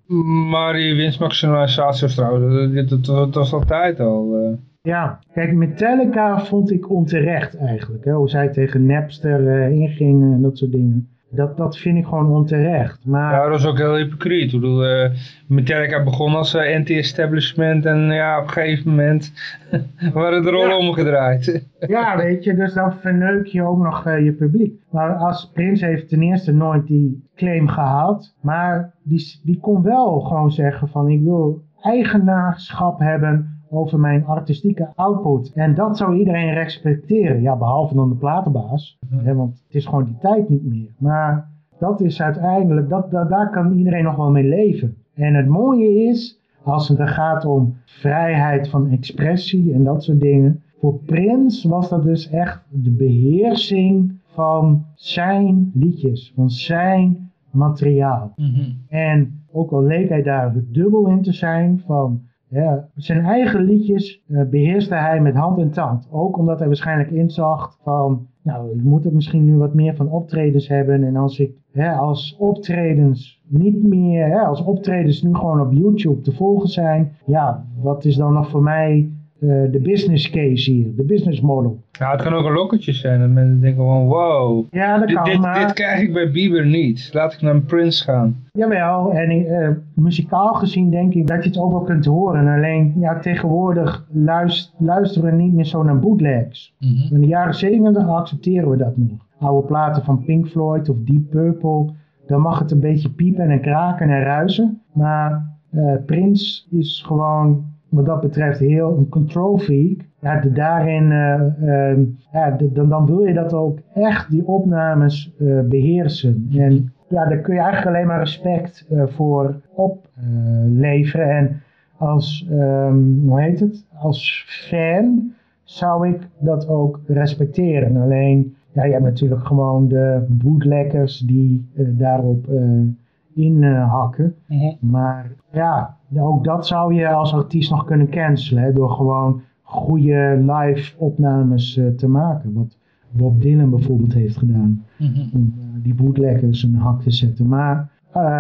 Maar die winstmaximalisatie was trouwens, dat, dat, was altijd al. eh. Ja, kijk, Metallica vond ik onterecht eigenlijk. Hè? Hoe zij tegen Napster eh, ingingen en dat soort dingen. Dat, dat vind ik gewoon onterecht. Maar Ja, dat was ook heel hypocriet. Ik bedoel, eh, Metallica begon als eh, anti-establishment en ja, op een gegeven moment waren de rollen Ja. omgedraaid. ja, weet je, dus dan verneuk je ook nog je publiek. Maar als Prins heeft ten eerste nooit die claim gehad. Maar die, die kon wel gewoon zeggen van ik wil eigenaarschap hebben over mijn artistieke output. En dat zou iedereen respecteren. Ja, behalve dan de platenbaas. Hè, want het is gewoon die tijd niet meer. Maar dat is uiteindelijk, dat, dat, daar kan iedereen nog wel mee leven. En het mooie is, als het er gaat om vrijheid van expressie en dat soort dingen. Voor Prins was dat dus echt de beheersing van zijn liedjes, van zijn materiaal. En ook al leek hij daar dubbel in te zijn van ja, zijn eigen liedjes eh, beheerste hij met hand en tand. Ook omdat hij waarschijnlijk inzag van, nou, ik moet er misschien nu wat meer van optredens hebben. En als ik, hè, als optredens niet meer, hè, als optredens nu gewoon op YouTube te volgen zijn, ja, wat is dan nog voor mij eh, de business case hier, de business model? Ja, het kan ook een lokketje zijn. Dat mensen denken van, wow, Ja, dat dit, kan, dit, maar... dit krijg ik bij Bieber niet. Laat ik naar een Prince gaan. Jawel, en eh, muzikaal gezien denk ik dat je het ook wel kunt horen. Alleen ja, tegenwoordig luist- luisteren we niet meer zo naar bootlegs. In de jaren 70 accepteren we dat nog. Oude platen van Pink Floyd of Deep Purple, dan mag het een beetje piepen en kraken en ruisen. Maar eh Prince is gewoon wat dat betreft heel een control freak. Daarin, eh, ehm, ja, dan, dan wil je dat ook echt die opnames eh, beheersen. En ja, daar kun je eigenlijk alleen maar respect eh, voor opleveren. en als, ehm, hoe heet het, als fan zou ik dat ook respecteren. Alleen, ja, je hebt natuurlijk gewoon de bootleggers die eh, daarop eh inhakken. Maar ja, ook dat zou je als artiest nog kunnen cancelen. Hè, door gewoon goede live opnames eh, te maken. Wat Bob Dylan bijvoorbeeld heeft gedaan. Om eh, die bootleggers een hak te zetten. Maar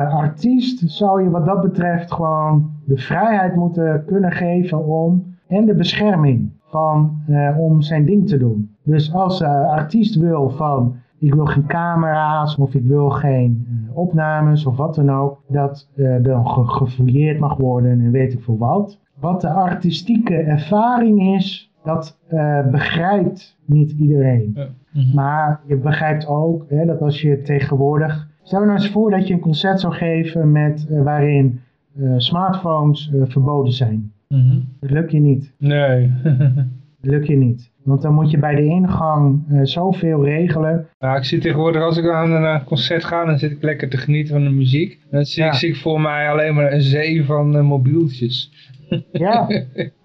artiest zou je wat dat betreft gewoon de vrijheid moeten kunnen geven om. En de bescherming van, om zijn ding te doen. Dus als de artiest wil van ik wil geen camera's of ik wil geen eh, opnames of wat dan ook. Dat eh dan ge- gefouilleerd mag worden en weet ik veel wat. Wat de artistieke ervaring is, dat eh, begrijpt niet iedereen. Maar je begrijpt ook hè, dat als je tegenwoordig... Stel je nou eens voor dat je een concert zou geven met, eh, waarin eh, smartphones eh, verboden zijn. Dat lukt je niet. Nee. lukt je niet. Want dan moet je bij de ingang uh, zoveel regelen. Nou, ik zie tegenwoordig als ik aan een concert ga, dan zit ik lekker te genieten van de muziek. Dan zie, ik, zie ik voor mij alleen maar een zee van uh, mobieltjes. Ja,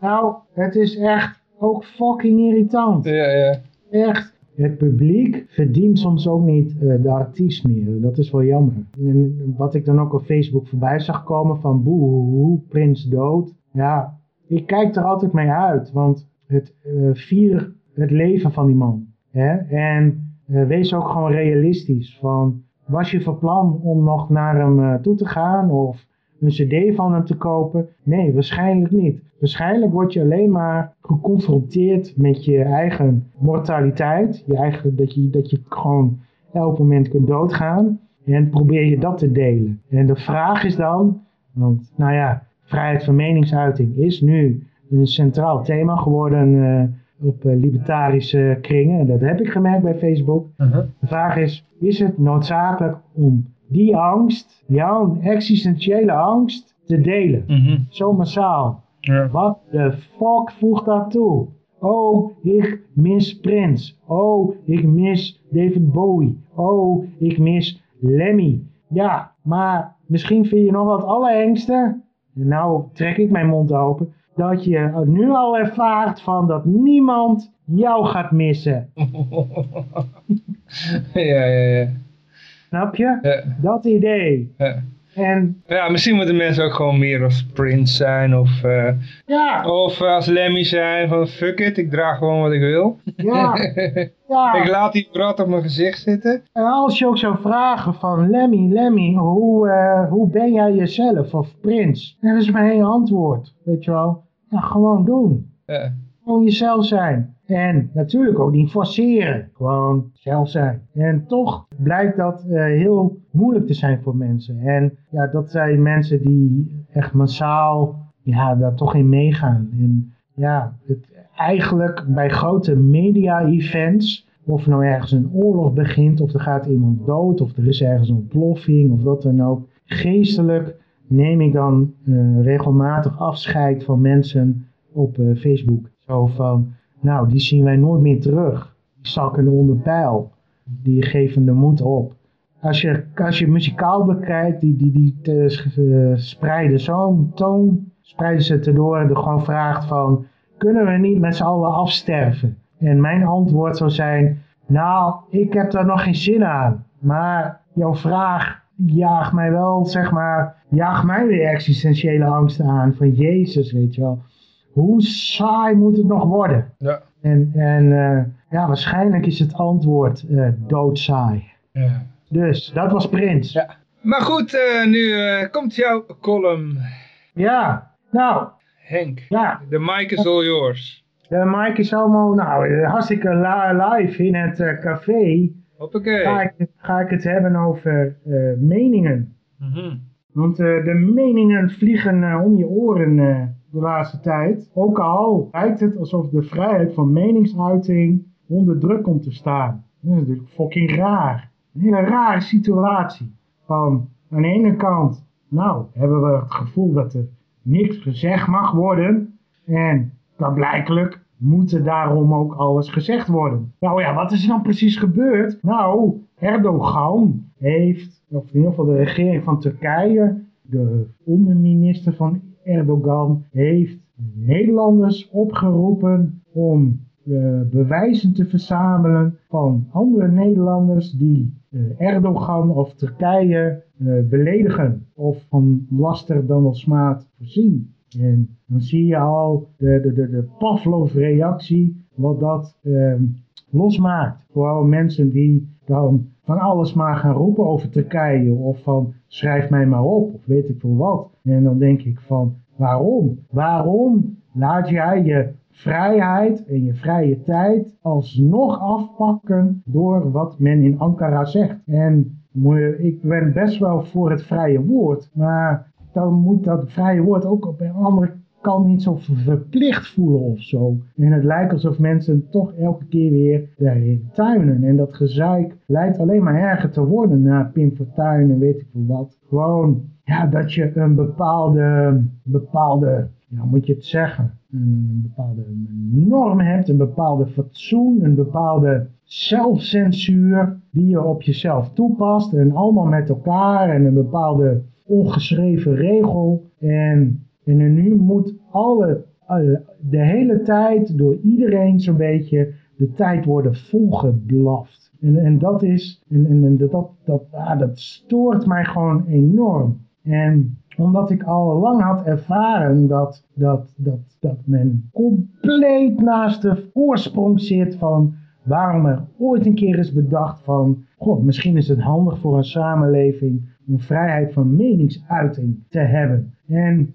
nou, het is echt ook fucking irritant. Ja, ja. Echt. Het publiek verdient soms ook niet uh, de artiest meer. Dat is wel jammer. En wat ik dan ook op Facebook voorbij zag komen van boe, Prins dood. Ja, ik kijk er altijd mee uit. Want het uh, vier het leven van die man. Hè? En uh, wees ook gewoon realistisch. Van, was je van plan om nog naar hem toe te gaan? Of een cd van hem te kopen? Nee, waarschijnlijk niet. Waarschijnlijk word je alleen maar geconfronteerd met je eigen mortaliteit. Je eigen, dat, je, dat je gewoon elk moment kunt doodgaan. En probeer je dat te delen. En de vraag is dan, want nou ja, vrijheid van meningsuiting is nu een centraal thema geworden uh, op uh, libertarische kringen. En dat heb ik gemerkt bij Facebook. Uh -huh. De vraag is, is het noodzakelijk om die angst, jouw existentiële angst, te delen? -huh. Zo massaal. Ja. Wat de fuck voegt dat toe? Oh, ik mis Prince. Oh, ik mis David Bowie. Oh, ik mis Lemmy. Ja, maar misschien vind je nog wat allerengste. Nou trek ik mijn mond open. Dat je nu al ervaart van dat niemand jou gaat missen. ja, ja, ja. Snap je? Ja. Dat idee. Ja. En, ja, misschien moeten mensen ook gewoon meer als Prince zijn of, uh, ja. of als Lemmy zijn van fuck it, ik draag gewoon wat ik wil. Ja. ja. ik laat die brat op mijn gezicht zitten. En als je ook zou vragen van Lemmy, Lemmy, hoe, uh, hoe ben jij jezelf of Prince? Dat is mijn hele antwoord, weet je wel. Ja, gewoon doen. Ja. Gewoon jezelf zijn. En natuurlijk ook niet forceren. Gewoon zelf zijn. En toch blijkt dat uh, heel moeilijk te zijn voor mensen. En ja, dat zijn mensen die echt massaal ja, daar toch in meegaan. En ja, het, eigenlijk bij grote media-events, of nou ergens een oorlog begint, of er gaat iemand dood, of er is ergens een ontploffing, of dat dan ook. Geestelijk neem ik dan uh, regelmatig afscheid van mensen op uh, Facebook. Zo van, nou, die zien wij nooit meer terug. Die zakken onder pijl. Die geven de moed op. Als je, als je muzikaal bekijkt, die, die, die te, uh, spreiden zo'n toon, spreiden ze erdoor en er gewoon vraagt van, kunnen we niet met z'n allen afsterven? En mijn antwoord zou zijn, nou, ik heb daar nog geen zin aan. Maar jouw vraag jaagt mij wel, zeg maar, jaagt mij weer existentiële angsten aan. Van Jezus, weet je wel hoe saai moet het nog worden? Ja. En, en uh, ja, waarschijnlijk is het antwoord uh, doodsaai. Ja. Dus, dat was Prins. Ja. Maar goed, uh, nu komt jouw column. Ja, nou. Henk, ja. de mic is all yours. De mic is allemaal, nou, hartstikke live in het café. Hoppakee. Ga ik, ga ik het hebben over meningen. Mm -hmm. Want de meningen vliegen om je oren de laatste tijd. Ook al lijkt het alsof de vrijheid van meningsuiting onder druk komt te staan. Dat is natuurlijk fucking raar. Een hele rare situatie. Van aan de ene kant, nou, hebben we het gevoel dat er niks gezegd mag worden. En blijkelijk moet er daarom ook alles gezegd worden. Nou ja, wat is er dan precies gebeurd? Nou, Erdogan heeft, of in ieder geval de regering van Turkije, de onderminister van Erdogan heeft Nederlanders opgeroepen om uh, bewijzen te verzamelen van andere Nederlanders die uh, Erdogan of Turkije uh, beledigen of van laster dan als smaad voorzien. En dan zie je al de, de, de, de Pavlov-reactie, wat dat ehm, losmaakt. Vooral mensen die dan van alles maar gaan roepen over Turkije of van schrijf mij maar op of weet ik veel wat. En dan denk ik van waarom? Waarom laat jij je vrijheid en je vrije tijd alsnog afpakken door wat men in Ankara zegt? En ik ben best wel voor het vrije woord, maar dan moet dat vrije woord ook op een andere kan niet zo verplicht voelen of zo. En het lijkt alsof mensen toch elke keer weer daarin tuinen. En dat gezeik lijkt alleen maar erger te worden na Pim Fortuyn en weet ik veel wat. Gewoon, ja, dat je een bepaalde, bepaalde, ja, moet je het zeggen, een bepaalde norm hebt, een bepaalde fatsoen, een bepaalde zelfcensuur die je op jezelf toepast en allemaal met elkaar en een bepaalde ongeschreven regel. En, en nu moet alle, de hele tijd door iedereen zo'n beetje de tijd worden volgeblaft. En, en dat is, en, en, dat, dat, dat, ah, dat stoort mij gewoon enorm. En omdat ik al lang had ervaren dat, dat, dat, dat men compleet naast de oorsprong zit van waarom er ooit een keer is bedacht van, god, misschien is het handig voor een samenleving om vrijheid van meningsuiting te hebben. En,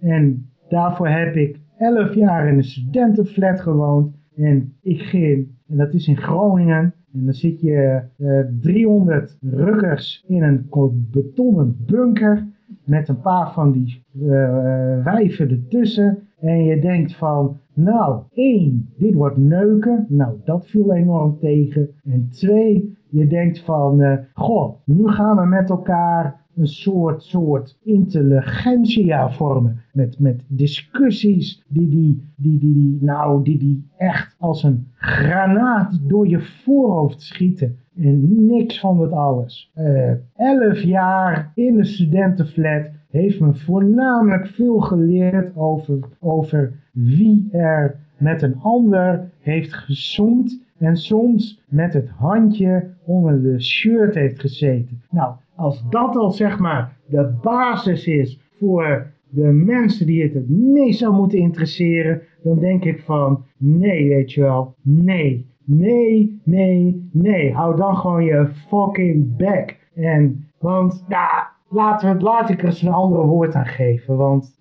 en daarvoor heb ik elf jaar in een studentenflat gewoond en ik ging, en dat is in Groningen, en dan zit je uh, eh, 300 rukkers in een betonnen bunker met een paar van die uh, wijven ertussen. En je denkt van, nou, één, dit wordt neuken. Nou, dat viel enorm tegen. En twee, je denkt van, uh, goh, nu gaan we met elkaar een soort, soort intelligentia vormen. Met, met discussies die die, die, die, die, nou, die die echt als een granaat door je voorhoofd schieten. En niks van het alles. Uh, elf jaar in de studentenflat heeft me voornamelijk veel geleerd over, over wie er met een ander heeft gezoomd en soms met het handje onder de shirt heeft gezeten. Nou, als dat al zeg maar de basis is voor de mensen die het het meest zou moeten interesseren, dan denk ik van nee, weet je wel, nee, nee, nee, nee. Hou dan gewoon je fucking back. En, want, ja, laten we, laat ik er eens een ander woord aan geven. Want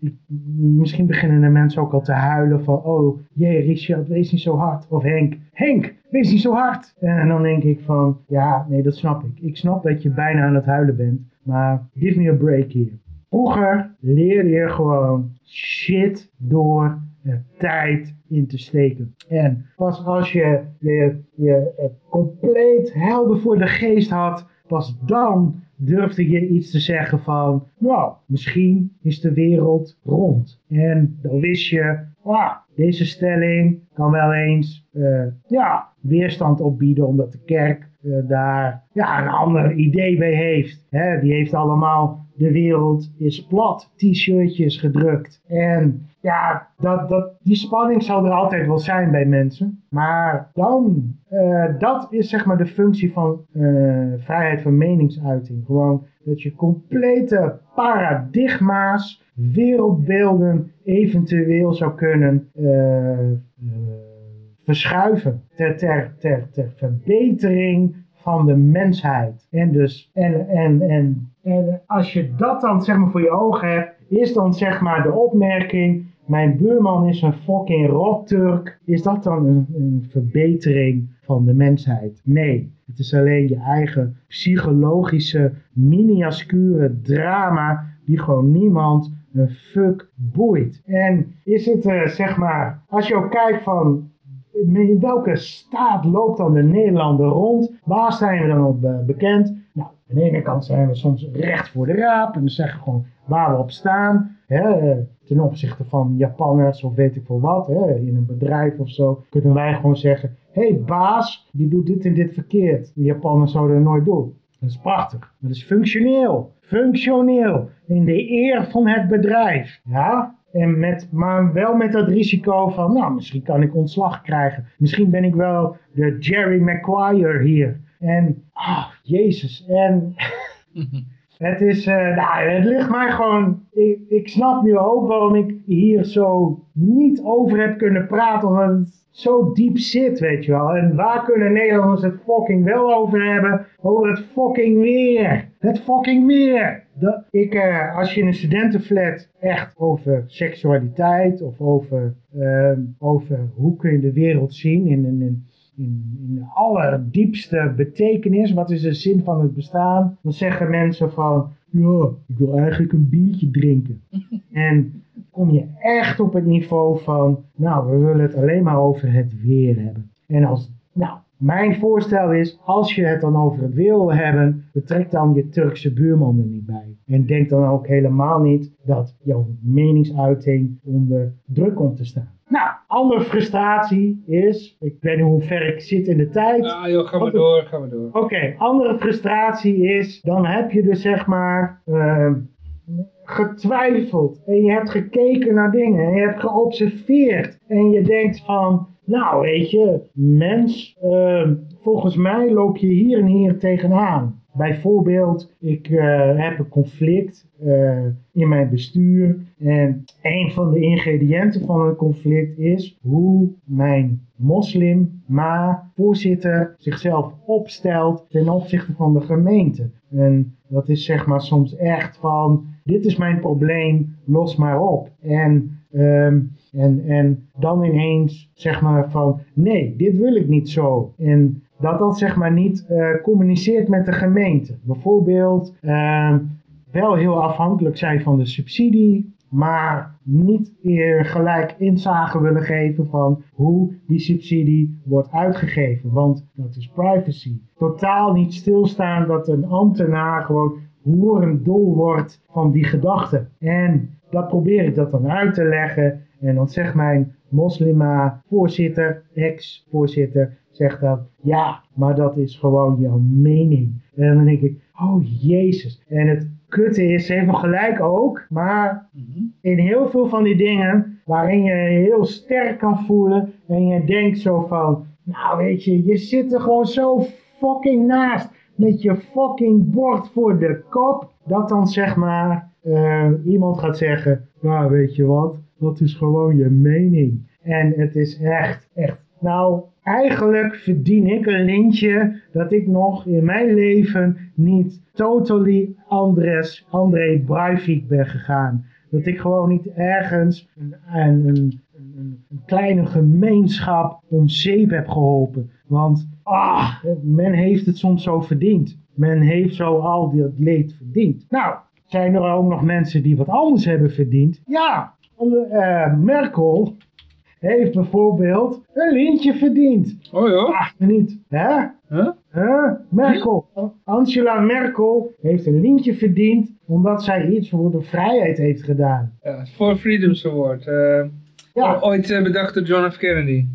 misschien beginnen de mensen ook al te huilen van, oh, jee, Richard, wees niet zo hard. Of Henk, Henk, wees niet zo hard. En dan denk ik van, ja, nee, dat snap ik. Ik snap dat je bijna aan het huilen bent. Maar give me a break hier. Vroeger leerde je gewoon shit door tijd in te steken. En pas als je je, je compleet helder voor de geest had, pas dan durfde je iets te zeggen van, nou, misschien is de wereld rond. En dan wist je, ah, deze stelling kan wel eens uh, ja, weerstand opbieden omdat de kerk uh, daar ja, een ander idee bij heeft. Die heeft allemaal de wereld is plat t-shirtjes gedrukt. En ja, dat, dat, die spanning zal er altijd wel zijn bij mensen. Maar dan, uh, dat is zeg maar de functie van uh, vrijheid van meningsuiting. Gewoon dat je complete paradigma's, wereldbeelden eventueel zou kunnen verschuiven. Ter, ter, ter, ter verbetering van de mensheid. En dus, en, en, en, en als je dat dan zeg maar voor je ogen hebt, is dan zeg maar de opmerking, mijn buurman is een fucking rotturk, is dat dan een, verbetering van de mensheid? Nee, het is alleen je eigen psychologische, miniascure drama die gewoon niemand een fuck boeit. En is het uh, zeg maar, als je ook kijkt van in welke staat loopt dan de Nederlander rond? Waar zijn we dan op uh, bekend? Nou, aan de ene kant zijn we soms recht voor de raap en dan zeggen we gewoon waar we op staan. Hè, ten opzichte van Japanners of weet ik veel wat, hè, in een bedrijf of zo, kunnen wij gewoon zeggen, hé hey, baas, die doet dit en dit verkeerd. De Japanners zouden dat nooit doen. Dat is prachtig. Dat is functioneel. Functioneel. In de eer van het bedrijf. Ja? En met, maar wel met dat risico van, nou, misschien kan ik ontslag krijgen. Misschien ben ik wel de Jerry Maguire hier. En, ah, jezus. En het is, uh, nou, het ligt mij gewoon, ik, ik snap nu ook waarom ik hier zo niet over heb kunnen praten. Omdat het zo diep zit, weet je wel. En waar kunnen Nederlanders het fucking wel over hebben? Over het fucking weer. Het fucking weer. Dat, ik, uh, als je in een studentenflat echt over seksualiteit of over, uh, over hoe kun je de wereld zien in, in, in, in, de allerdiepste betekenis, wat is de zin van het bestaan, dan zeggen mensen van, ja, ik wil eigenlijk een biertje drinken. en kom je echt op het niveau van, nou, we willen het alleen maar over het weer hebben. En als, nou, mijn voorstel is, als je het dan over het wil hebben, betrek dan je Turkse buurman er niet bij. En denk dan ook helemaal niet dat jouw meningsuiting onder druk komt te staan. Nou, andere frustratie is, ik weet niet hoe ver ik zit in de tijd. Ah joh, ga maar door, ga maar door. Oké, andere frustratie is, dan heb je dus zeg maar uh, getwijfeld. En je hebt gekeken naar dingen. En je hebt geobserveerd. En je denkt van, nou weet je, mens, uh, volgens mij loop je hier en hier tegenaan. Bijvoorbeeld, ik uh, heb een conflict uh, in mijn bestuur. En een van de ingrediënten van het conflict is hoe mijn moslim, maar voorzitter zichzelf opstelt ten opzichte van de gemeente. En dat is zeg maar soms echt van, dit is mijn probleem, los maar op. En, um, en, en dan ineens zeg maar van, nee, dit wil ik niet zo. En dat dat zeg maar niet uh, communiceert met de gemeente. Bijvoorbeeld uh, wel heel afhankelijk zijn van de subsidie, maar niet eer gelijk inzage willen geven van hoe die subsidie wordt uitgegeven. Want dat is privacy. Totaal niet stilstaan dat een ambtenaar gewoon horend dol wordt van die gedachten. En dat probeer ik dat dan uit te leggen. En dan zegt mijn moslima voorzitter, ex-voorzitter, zegt dat, ja, maar dat is gewoon jouw mening. En dan denk ik, oh jezus. En het kutte is, ze heeft nog gelijk ook, maar in heel veel van die dingen waarin je je heel sterk kan voelen en je denkt zo van, nou weet je, je zit er gewoon zo fucking naast met je fucking bord voor de kop, dat dan zeg maar uh, iemand gaat zeggen, nou weet je wat, dat is gewoon je mening. En het is echt, echt, nou eigenlijk verdien ik een lintje dat ik nog in mijn leven niet totally Andres, André Breivik ben gegaan. Dat ik gewoon niet ergens een, een, een, een kleine gemeenschap om zeep heb geholpen. Want ah, men heeft het soms zo verdiend. Men heeft zo al dat leed verdiend. Nou, zijn er ook nog mensen die wat anders hebben verdiend? Ja, uh, Merkel heeft bijvoorbeeld een lintje verdiend. Oh ja? Ach, niet. Hè? Huh? Huh? Merkel. Angela Merkel heeft een lintje verdiend omdat zij iets voor de vrijheid heeft gedaan. Ja, voor Freedoms Award. Uh, ja. Ooit uh, bedacht door John F. Kennedy.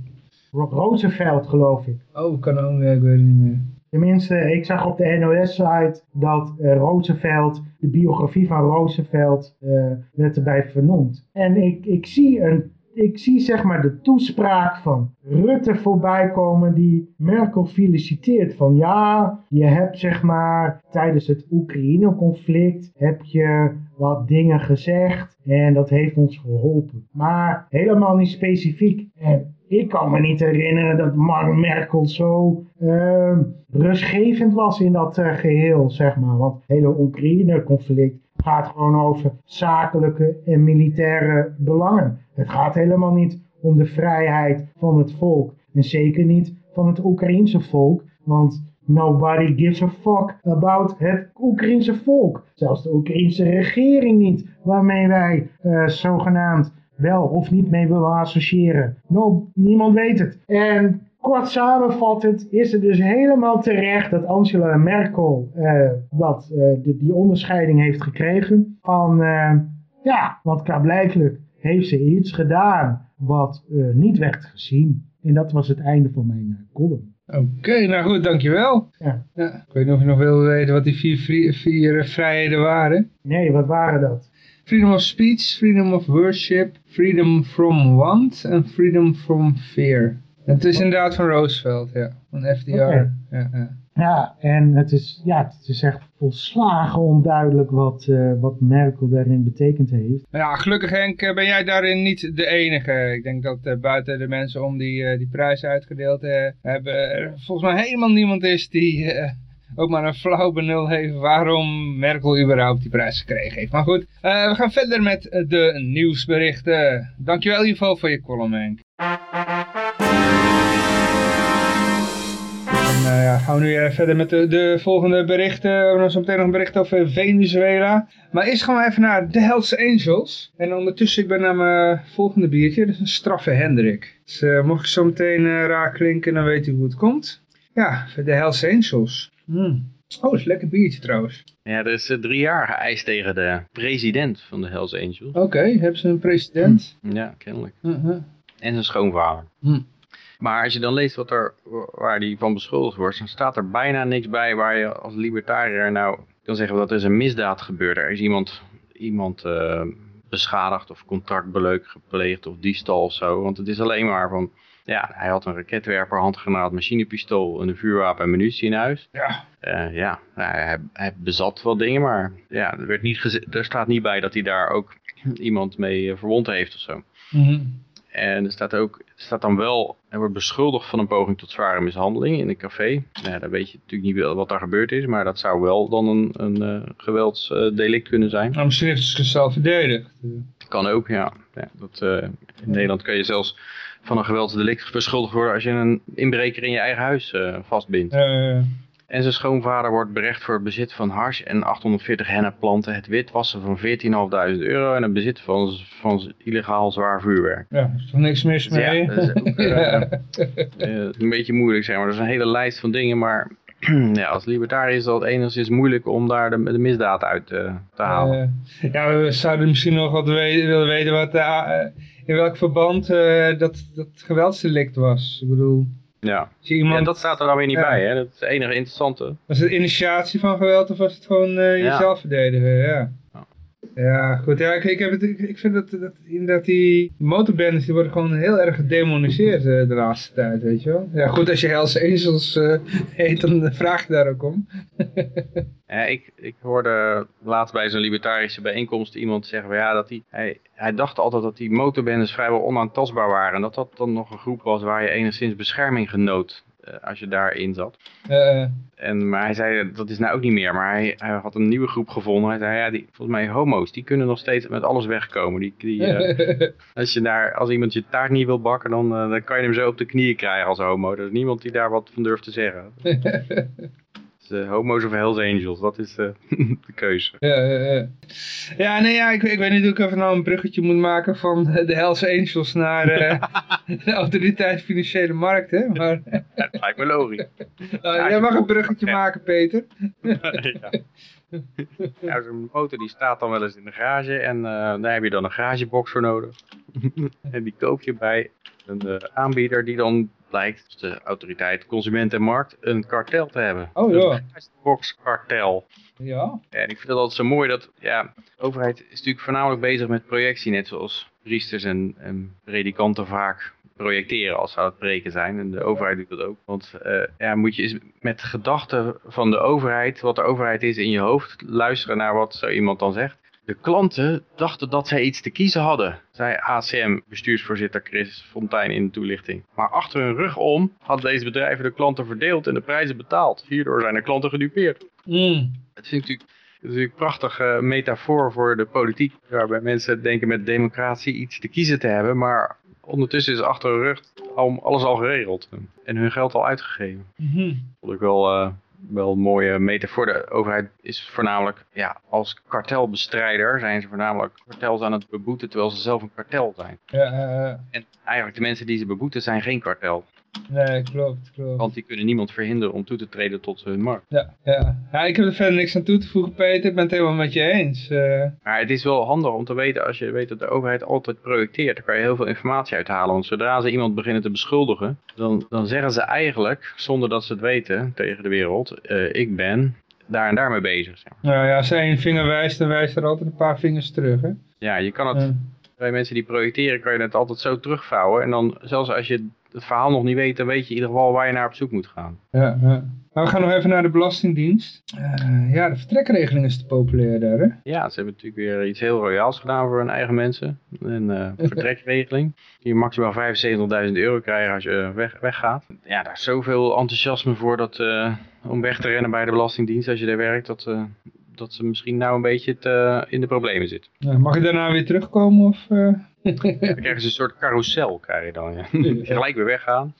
Roosevelt geloof ik. Oh, kan ook, ik weet het niet meer. Tenminste, ik zag op de NOS-site dat uh, Roosevelt, de biografie van Roosevelt, uh, werd erbij vernoemd. En ik, ik zie een ik zie zeg maar de toespraak van Rutte voorbij komen die Merkel feliciteert van ja, je hebt zeg maar tijdens het Oekraïne-conflict heb je wat dingen gezegd en dat heeft ons geholpen. Maar helemaal niet specifiek. Ik kan me niet herinneren dat Merkel zo uh, rustgevend was in dat uh, geheel, zeg maar. Want het hele Oekraïne-conflict gaat gewoon over zakelijke en militaire belangen. Het gaat helemaal niet om de vrijheid van het volk. En zeker niet van het Oekraïense volk. Want nobody gives a fuck about het Oekraïense volk. Zelfs de Oekraïense regering niet. Waarmee wij uh, zogenaamd wel of niet mee willen associëren. No, niemand weet het. En kort samenvattend is het dus helemaal terecht dat Angela Merkel uh, dat, uh, die, die, onderscheiding heeft gekregen. Van, uh, ja, want klaarblijkelijk heeft ze iets gedaan wat niet werd gezien. En dat was het einde van mijn column. Oké, okay, nou goed, dankjewel. Ja. ja. Ik weet niet of je nog wil weten wat die vier, vier vrijheden waren. Nee, wat waren dat? Freedom of speech, freedom of worship, freedom from want en freedom from fear. Het is inderdaad van Roosevelt, ja. Van FDR. Okay. Ja, ja. ja, en het is, ja, het is echt volslagen onduidelijk wat, uh, wat Merkel daarin betekend heeft. Ja, gelukkig Henk ben jij daarin niet de enige. Ik denk dat uh, buiten de mensen om die uh, die prijs uitgedeeld hebben, er volgens mij helemaal niemand is die ook maar een flauw benul heeft waarom Merkel überhaupt die prijs gekregen heeft. Maar goed, we gaan verder met de nieuwsberichten. Dankjewel in ieder geval voor je column Henk. Nou ja, gaan we nu verder met de, de volgende berichten. We hebben zo meteen nog een bericht over Venezuela. Maar eerst gaan we even naar de Hells Angels. En ondertussen, ik ben naar mijn volgende biertje. Dat is een straffe Hendrik. Dus mocht ik zo meteen raak klinken, dan weet u hoe het komt. ja, de Hells Angels. Hmm. Oh, dat is een lekker biertje trouwens. Ja, er is eh, drie jaar geëist tegen de president van de Hells Angels. Oké, hebben ze een president? Ja, kennelijk. Uh-huh. En zijn schoonvader. Hm. Maar als je dan leest wat er, waar die van beschuldigd wordt, dan staat er bijna niks bij waar je als libertariër nou kan zeggen dat er is een misdaad gebeurd. Er is iemand, iemand eh, beschadigd of contractbeleuk gepleegd of diefstal of zo. Want het is alleen maar van, ja, hij had een raketwerper, handgranaat, machinepistool, een vuurwapen en munitie in huis. Ja. Eh, ja, nou, hij, hij bezat wel dingen, maar ja, er, werd niet er staat niet bij dat hij daar ook iemand mee eh, verwond heeft of zo. Mhm. En er staat ook, er staat dan wel, hij wordt beschuldigd van een poging tot zware mishandeling in een café. Nou, dan weet je natuurlijk niet wat daar gebeurd is, maar dat zou wel dan een, een eh, geweldsdelict kunnen zijn. Nou, misschien heeft ze zichzelf verdedigd. Kan ook, ja. ja dat, in Nederland kan je zelfs van een geweldsdelict beschuldigd worden als je een inbreker in je eigen huis eh, vastbindt. Eh, En zijn schoonvader wordt berecht voor het bezit van hars en 840 hennepplanten, het witwassen van 14.500 euro en het bezit van, van illegaal zwaar vuurwerk. ja, er is toch niks mis mee? Ja, dat is ook, eh, eh, een beetje moeilijk zeg maar. Er is een hele lijst van dingen, maar ja, als libertariër is dat enigszins moeilijk om daar de, de misdaad uit eh, te halen. Eh, ja, we zouden misschien nog wat willen weten wat, eh, in welk verband eh, dat, dat geweldsdelict was. Ik bedoel, ja. iemand, ja, dat staat er dan weer niet Ja. bij, hè? Dat is het enige interessante. was het initiatie van geweld of was het gewoon eh, Ja. jezelf verdedigen? Ja. Ja. Goed. Ja, ik, ik, ik, vind dat, dat, inderdaad die motorbands die worden gewoon heel erg gedemoniseerd eh, de laatste tijd, weet je wel. Ja, goed, als je Hells Angels eh, heet, dan vraag je daar ook om. Ja, ik, ik hoorde laatst bij zo'n libertarische bijeenkomst iemand zeggen ja, dat hij, hij, hij dacht altijd dat die motorbendes vrijwel onaantastbaar waren. En dat dat dan nog een groep was waar je enigszins bescherming genoot als je daarin zat. Eh, En, maar hij zei, dat is nou ook niet meer. Maar hij, hij had een nieuwe groep gevonden. Hij zei, ja, die, volgens mij homo's, die kunnen nog steeds met alles wegkomen. Die, die, eh, als, je daar, als iemand je taart niet wil bakken, dan, eh, dan kan je hem zo op de knieën krijgen als homo. Er is niemand die daar wat van durft te zeggen. Eh, homo's of Hells Angels, dat is eh, de keuze. Ja, ja, ja. ja, nee, ja, ik, ik weet niet hoe ik even nou een bruggetje moet maken van de Hells Angels naar eh, de autoriteit financiële markten. Maar Ja, dat lijkt me logisch. uh, jij mag een bruggetje maken, Peter. ja. Ja, zo'n motor die staat dan wel eens in de garage en eh, daar heb je dan een garagebox voor nodig. en die koop je bij een eh, aanbieder die dan blijkt, dus de autoriteit Consument en Markt, een kartel te hebben. Oh, ja. Een garageboxkartel. Ja, Ja, en ik vind het altijd zo mooi dat, ja, de overheid is natuurlijk voornamelijk bezig met projectie, net zoals priesters en, en predikanten vaak projecteren als ze aan het preken zijn. En de overheid doet dat ook. Want eh, ja, moet je eens met gedachten van de overheid, wat de overheid is in je hoofd, luisteren naar wat zo iemand dan zegt. De klanten dachten dat zij iets te kiezen hadden, zei ACM-bestuursvoorzitter Chris Fontijn in de toelichting. Maar achter hun rug om hadden deze bedrijven de klanten verdeeld en de prijzen betaald. Hierdoor zijn de klanten gedupeerd. Mm. Het is natuurlijk, het is natuurlijk een prachtige metafoor voor de politiek. Waarbij mensen denken met democratie iets te kiezen te hebben. Maar ondertussen is achter hun rug al, alles al geregeld. En hun geld al uitgegeven. Mhm. Vond ik wel, eh, wel een mooie metafoor. De overheid is voornamelijk, ja, als kartelbestrijder zijn ze voornamelijk kartels aan het beboeten. Terwijl ze zelf een kartel zijn. ja, En eigenlijk de mensen die ze beboeten zijn geen kartel. Nee, klopt, klopt. Want die kunnen niemand verhinderen om toe te treden tot hun markt. Ja, ja. ja, ik heb er verder niks aan toe te voegen, Peter. Ik ben het helemaal met je eens. Eh, Maar het is wel handig om te weten, als je weet dat de overheid altijd projecteert, dan kan je heel veel informatie uithalen. Want zodra ze iemand beginnen te beschuldigen, dan, dan zeggen ze eigenlijk, zonder dat ze het weten tegen de wereld, eh, ik ben daar en daar mee bezig. Zeg maar. nou ja, als één vinger wijst, dan wijst er altijd een paar vingers terug, hè. Ja, je kan het, Eh, bij mensen die projecteren, kan je het altijd zo terugvouwen. En dan, zelfs als je het verhaal nog niet weet, dan weet je in ieder geval waar je naar op zoek moet gaan. ja, ja. Maar we gaan nog even naar de Belastingdienst. Eh, ja, de vertrekregeling is te populair daar, hè. Ja, ze hebben natuurlijk weer iets heel royaals gedaan voor hun eigen mensen. Een eh, vertrekregeling. Die maximaal 75.000 euro krijgen als je weg, weggaat. Ja, daar is zoveel enthousiasme voor dat, eh, om weg te rennen bij de Belastingdienst als je daar werkt. Dat, eh, dat ze misschien nou een beetje te, in de problemen zit. Nou, mag je daarna weer terugkomen? Of, eh? Dan krijgen ze een soort carousel, krijg je dan. Ja. Gelijk weer weggaan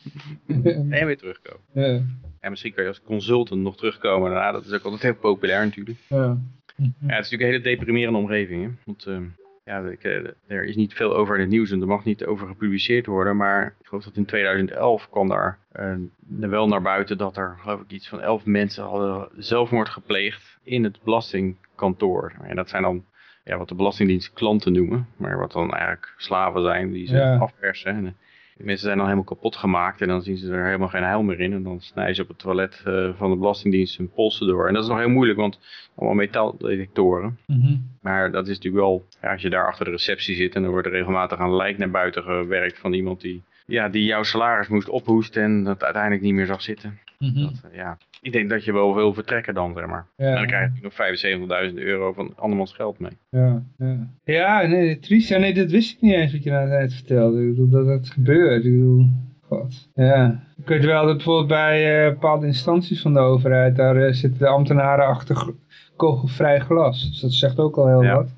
en weer terugkomen. ja, En misschien kan je als consultant nog terugkomen. daarna. dat is ook altijd heel populair natuurlijk. ja. Ja, het is natuurlijk een hele deprimerende omgeving. Hè? Want eh, ja, ik, eh, er is niet veel over in het nieuws en er mag niet over gepubliceerd worden. Maar ik geloof dat in 2011 kwam daar eh, wel naar buiten dat er geloof ik iets van elf mensen hadden zelfmoord gepleegd in het belastingkantoor. En dat zijn dan ja, wat de Belastingdienst klanten noemen, maar wat dan eigenlijk slaven zijn die ze Ja. afpersen. En, eh, mensen zijn dan helemaal kapot gemaakt en dan zien ze er helemaal geen heil meer in. En dan snijden ze op het toilet eh, van de Belastingdienst hun polsen door. En dat is nog heel moeilijk, want allemaal metaaldetectoren. Mhm. Maar dat is natuurlijk wel, ja, als je daar achter de receptie zit en er wordt er regelmatig een lijk naar buiten gewerkt van iemand die, ja, die jouw salaris moest ophoesten en dat uiteindelijk niet meer zag zitten. Mhm. Dat, eh, ja, ik denk dat je wel wil vertrekken dan, zeg maar. Ja. En dan krijg je nog 75.000 euro van andermans geld mee. Ja, ja. ja nee, triest. Ja, nee, dat wist ik niet eens wat je nou net vertelde. Ik bedoel, dat dat gebeurt. Ik bedoel, god. Ja. Ik weet wel dat bijvoorbeeld bij eh, bepaalde instanties van de overheid, daar eh, zitten de ambtenaren achter kogelvrij glas. Dus dat zegt ook al heel Ja. wat.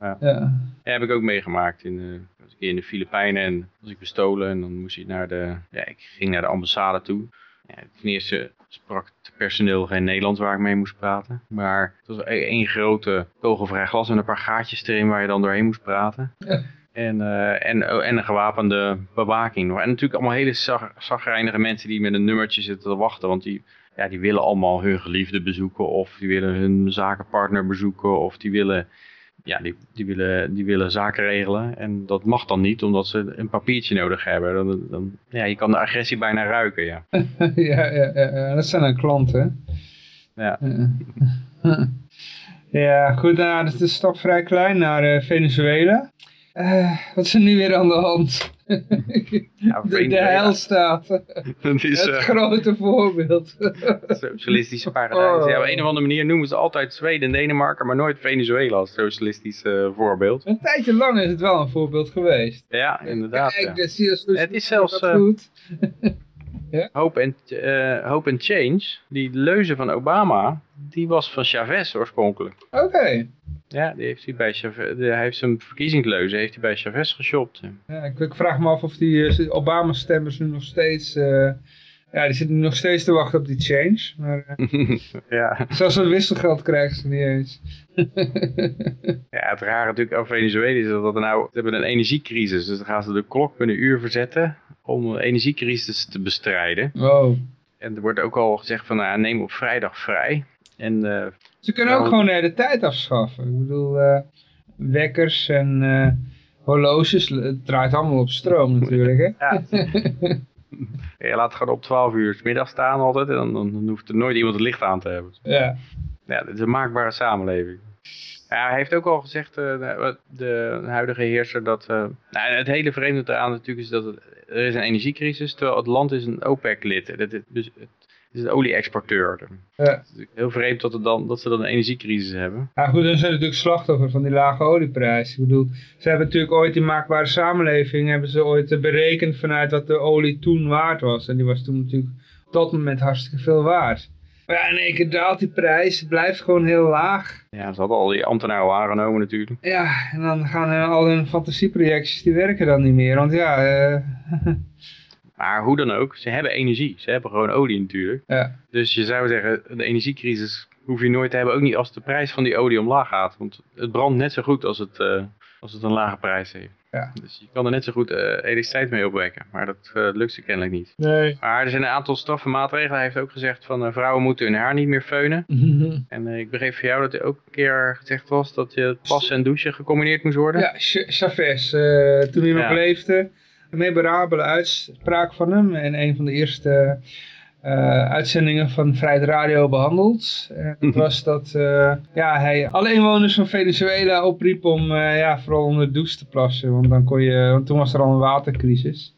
Ja. Ja. Heb ik ook meegemaakt. In, een keer in de Filipijnen en was ik bestolen en dan moest ik naar de, ja, ik ging naar de ambassade toe. Ja, ten eerste sprak het personeel geen Nederlands waar ik mee moest praten. Maar het was e- één grote kogelvrij glas met een paar gaatjes erin waar je dan doorheen moest praten. Ja. En, eh, en, oh, en een gewapende bewaking. nog. En natuurlijk allemaal hele zag, zagrijnige mensen die met een nummertje zitten te wachten. Want die, ja, die willen allemaal hun geliefde bezoeken of die willen hun zakenpartner bezoeken of die willen ja, die, die, willen, die willen zaken regelen. En dat mag dan niet, omdat ze een papiertje nodig hebben. Dan, dan, ja, je kan de agressie bijna ruiken, ja. ja, ja, dat zijn dan klanten. Ja. Ja, goed, nou, dus de stap vrij klein naar eh, Venezuela. Eh, wat is er nu weer aan de hand? Ja, de, de heilstaat. Dat is Het eh, grote voorbeeld. socialistische paradijs. Oh. Ja, op een of andere manier noemen ze altijd Zweden en Denemarken, maar nooit Venezuela als socialistisch eh, voorbeeld. Een tijdje lang is het wel een voorbeeld geweest. Ja, inderdaad. Kijk, ja. de CS Het is zelfs, gaat Hope and, eh, Hope and Change, die leuze van Obama, die was van Chavez oorspronkelijk. Oké. Ja, die heeft hij bij Chavez, de- hij heeft zijn verkiezingsleuze heeft hij bij Chavez geshopt. Ja, ik, ik vraag me af of die eh, Obama-stemmers nu nog steeds... eh, ja, die zitten nu nog steeds te wachten op die change. Maar eh, ja. zelfs het wisselgeld krijgen ze niet eens. ja, het rare natuurlijk aan Venezuela is dat er nou, ze hebben een energiecrisis. Dus dan gaan ze de klok met een uur verzetten om de energiecrisis te bestrijden. Wow. En er wordt ook al gezegd van, nou, neem op vrijdag vrij. En eh, Ze kunnen ook Nou, gewoon de hele tijd afschaffen. Ik bedoel, eh, wekkers en eh, horloges, het draait allemaal op stroom natuurlijk. Hè? ja, je laat het gewoon op 12 uur 's middag staan altijd. En dan, dan hoeft er nooit iemand het licht aan te hebben. Ja. Ja, dit is een maakbare samenleving. Ja, hij heeft ook al gezegd, eh, de, huidige heerser, dat... eh, nou, het hele vreemde eraan natuurlijk is dat het, er is een energiecrisis, terwijl het land is een OPEC-lid. Dus is een olie-exporteur. Ja. Het is natuurlijk heel vreemd dat, dan, dat ze dan een energiecrisis hebben. Ja goed, dan zijn natuurlijk slachtoffer van die lage olieprijs. Ik bedoel, ze hebben natuurlijk ooit die maakbare samenleving, hebben ze ooit eh, berekend vanuit wat de olie toen waard was. En die was toen natuurlijk op dat moment hartstikke veel waard. Maar ja, in één keer daalt die prijs, het blijft gewoon heel laag. Ja, ze hadden al die ambtenaren aangenomen natuurlijk. Ja, en dan gaan hun- al hun fantasieprojecties, die werken dan niet meer. Want ja, eh, Maar hoe dan ook, ze hebben energie. Ze hebben gewoon olie natuurlijk. ja. Dus je zou zeggen, de energiecrisis hoef je nooit te hebben. Ook niet als de prijs van die olie omlaag gaat. Want het brandt net zo goed als het, eh, als het een lage prijs heeft. Ja. Dus je kan er net zo goed eh, elektriciteit mee opwekken. Maar dat eh, lukt ze kennelijk niet. Nee. Maar er zijn een aantal strafmaatregelen. Hij heeft ook gezegd van vrouwen moeten hun haar niet meer feunen. En ik begreep van jou dat er ook een keer gezegd was dat je passen en douchen gecombineerd moest worden. Ja, Ch- Chavez, toen hij nog leefde, memorabele uitspraak van hem en een van de eerste eh, uitzendingen van Vrijheid Radio behandeld. Eh, dat was dat eh, ja, hij alle inwoners van Venezuela opriep om eh, ja, vooral onder de douche te plassen, want, dan kon je, want toen was er al een watercrisis.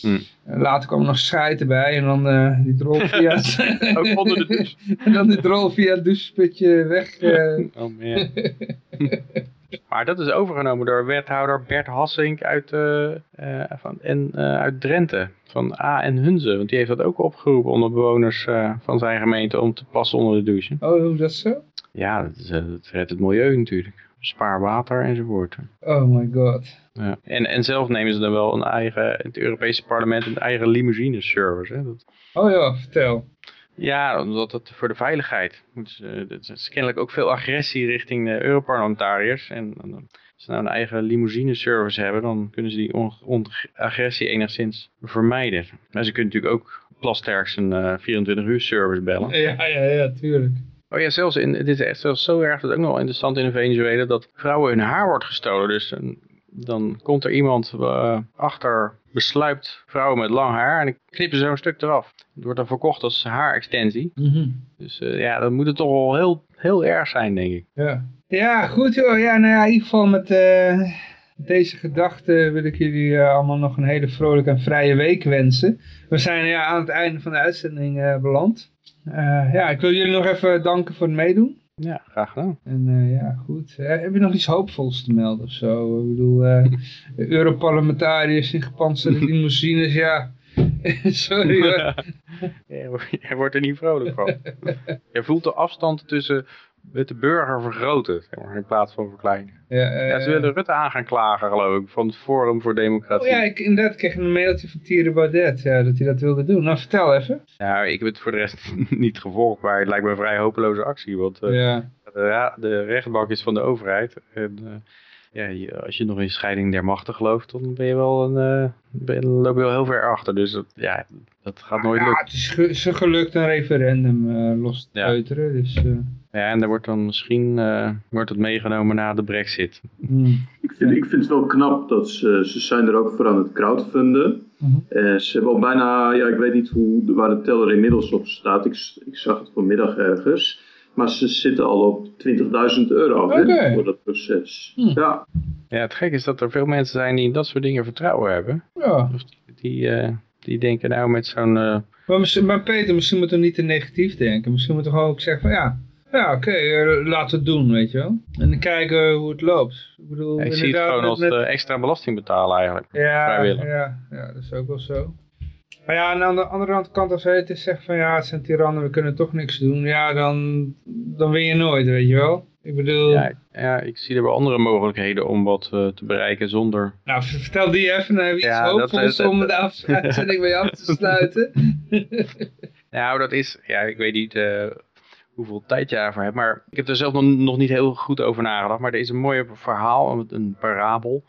Hm. En later kwam er nog scheid erbij en dan die drol via het, Ook onder de douche. en dan die drol via het doucheputje weg. Oh, man. Maar dat is overgenomen door wethouder Bert Hassink uit, eh, eh, van, en, eh, uit Drenthe. Van A en Hunze. Want die heeft dat ook opgeroepen onder bewoners van zijn gemeente om te passen onder de douche. oh, hoe is dat zo? Ja, dat, is, dat redt het milieu natuurlijk. Spaar water enzovoort. Oh my god. Ja. En, en zelf nemen ze dan wel een eigen, in het Europese parlement een eigen limousine service. Hè? Dat, Oh ja, vertel. Ja, omdat het voor de veiligheid. Het is kennelijk ook veel agressie richting de Europarlementariërs. En en als ze nou een eigen limousine-service hebben, dan kunnen ze die on- on- agressie enigszins vermijden. Maar ze kunnen natuurlijk ook Plasterks een eh 24-uur-service bellen. Ja, ja, ja, tuurlijk. Oh ja, zelfs in, dit is echt zelfs zo erg, dat is ook nog wel interessant in Venezuela, dat vrouwen hun haar wordt gestolen. Dus dan, dan komt er iemand eh, achter, besluipt vrouwen met lang haar en dan knippen ze zo'n stuk eraf. Het wordt dan verkocht als haarextensie. Mhm. Dus eh, ja, dat moet het toch wel heel, heel erg zijn, denk ik. Ja. ja, goed joh. Ja, nou ja, in ieder geval met eh, deze gedachten wil ik jullie eh, allemaal nog een hele vrolijke en vrije week wensen. We zijn ja, aan het einde van de uitzending beland. Ja, ik wil jullie nog even danken voor het meedoen. Ja, graag gedaan. En eh, ja, goed. Eh, heb je nog iets hoopvols te melden of zo? Ik bedoel, eh Europarlementariërs in gepantserde limousines, ja. Sorry hoor. Ja, Jij wordt er niet vrolijk van. Je voelt de afstand tussen de burger vergroten, zeg maar, in plaats van verkleinen. Ja, Ja, ze willen Rutte aan gaan klagen, geloof ik, van het Forum voor Oh Democratie. ja, ik inderdaad kreeg een mailtje van Thierry Baudet, ja, dat hij dat wilde doen. Nou, vertel even. Ja, ik heb het voor de rest niet gevolgd, maar het lijkt me een vrij hopeloze actie. Want eh, Ja. de, de rechtbank is van de overheid. En eh, ja, je- als je nog in scheiding der machten gelooft, dan ben je wel een, eh, ben, dan loop je wel heel ver achter. Dus dat, ja, dat gaat nooit Ja, lukken. het is ge- ze gelukt een referendum eh, los te Ja. peuteren, dus... eh, Ja, en daar wordt dan misschien eh, wordt het meegenomen na de brexit. hmm. Ik vind, ik vind het wel knap dat ze, ze zijn er ook voor aan het crowdfunden. Eh, ze hebben al bijna, ja, ik weet niet hoe, waar de teller inmiddels op staat. Ik, ik zag het vanmiddag ergens. Maar ze zitten al op 20.000 euro voor dat proces. Hm. Ja, Ja, het gekke is dat er veel mensen zijn die in dat soort dingen vertrouwen hebben. Ja, Of die, die, eh, die denken nou met zo'n... eh, maar, Peter, misschien moeten we niet te negatief denken. Misschien moeten we gewoon ook zeggen van ja, ja oké, eh, laten we het doen, weet je wel. En dan kijken hoe het loopt. Ik bedoel, ik zie het inderdaad gewoon als met- extra belasting betalen eigenlijk. Ja, vrijwillig. ja, ja, dat is ook wel zo. Maar ja, en aan de andere kant, als hij het is zegt van ja, het zijn tirannen, we kunnen toch niks doen. Ja, dan, dan win je nooit, weet je wel. Ik bedoel, Ja, ja, ik zie er wel andere mogelijkheden om wat eh, te bereiken zonder... nou vertel die even, dan we iets Ja, dat- hoopvols dat- om de af- uitzending bij af te sluiten. Nou, dat is... Ja, ik weet niet eh, hoeveel tijd je daarvoor hebt, maar ik heb er zelf nog, nog niet heel goed over nagedacht. Maar er is een mooi verhaal, een parabel,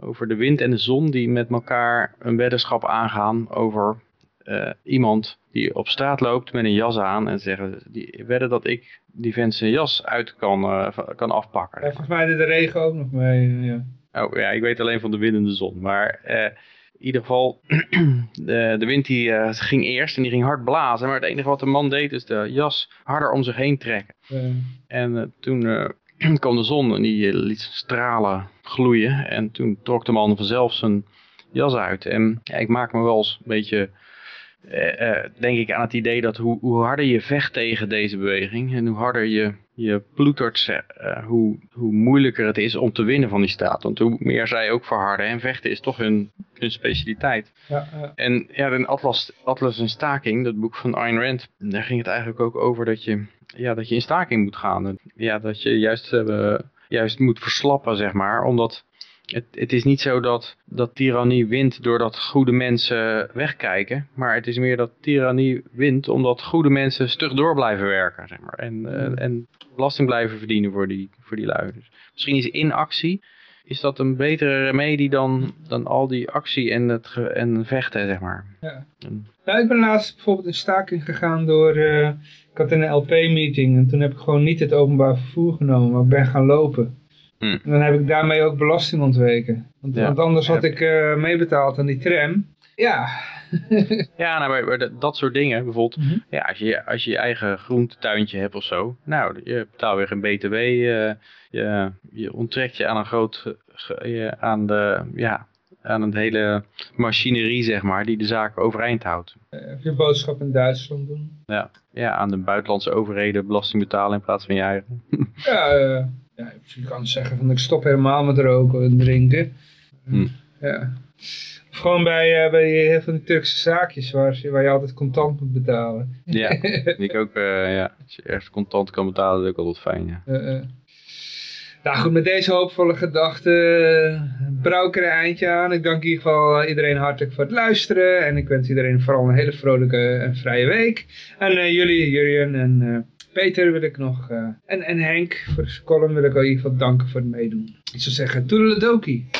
over de wind en de zon die met elkaar een weddenschap aangaan over eh, iemand die op straat loopt met een jas aan en zeggen, die wedden dat ik die vent zijn jas uit kan, eh, kan afpakken. Ja, volgens mij deed de regen ook nog mee. Ja. Oh ja, ik weet alleen van de wind en de zon. Maar eh, in ieder geval, de, de wind die eh, ging eerst en die ging hard blazen. Maar het enige wat de man deed is de jas harder om zich heen trekken. Eh, En eh, toen eh, kwam de zon en die eh, liet stralen gloeien. En toen trok de man vanzelf zijn jas uit. En ja, ik maak me wel eens een beetje, eh, eh, denk ik aan het idee dat hoe, hoe harder je vecht tegen deze beweging. En hoe harder je, je ploetert, eh, hoe, hoe moeilijker het is om te winnen van die staat. Want hoe meer zij ook verharden en vechten is toch hun, hun specialiteit. ja, ja. En ja, in Atlas, Atlas en Staking, dat boek van Ayn Rand, daar ging het eigenlijk ook over dat je, ja, dat je in staking moet gaan. Ja, dat je juist, eh, juist moet verslappen, zeg maar, omdat het, het is niet zo dat, dat tirannie wint doordat goede mensen wegkijken, maar het is meer dat tirannie wint omdat goede mensen stug door blijven werken, zeg maar, en, eh, en belasting blijven verdienen voor die, voor die lui. Dus misschien is inactie is dat een betere remedie dan, dan al die actie en, het ge- en vechten, zeg maar. Ja. Ik ben laatst bijvoorbeeld in staking gegaan door... eh, ik had een LP-meeting en toen heb ik gewoon niet het openbaar vervoer genomen, maar ik ben gaan lopen. Hmm. En dan heb ik daarmee ook belasting ontweken. Want, Ja. want anders had ik eh, meebetaald aan die tram. Ja. Ja, nou, maar, maar dat- soort dingen, bijvoorbeeld, Mhm. ja, als, je, als je je eigen groentetuintje hebt of zo, nou, je betaalt weer geen btw, eh, je, je onttrekt je aan een groot, ge- je- aan de, ja, aan een hele machinerie, zeg maar, die de zaak overeind houdt. Even je boodschap in Duitsland doen. Ja, ja, aan de buitenlandse overheden belasting betalen in plaats van je eigen. Ja, eh, ja, je kan zeggen van ik stop helemaal met roken en drinken. Hm. Ja. Of gewoon bij, eh, bij heel veel die Turkse zaakjes waar, je- waar je altijd contant moet betalen. Ja, ik ook, eh, ja, als je ergens contant kan betalen, dat is ook altijd fijn, ja. Eh, eh. Nou goed, met deze hoopvolle gedachten uh, brouw ik er een eindje aan. Ik dank in ieder geval iedereen hartelijk voor het luisteren. En ik wens iedereen vooral een hele vrolijke en vrije week. En uh, jullie, Jurien en Peter wil ik nog... en, en Henk voor de column wil ik in ieder geval danken voor het meedoen. Ik zou zeggen, toedeledokie.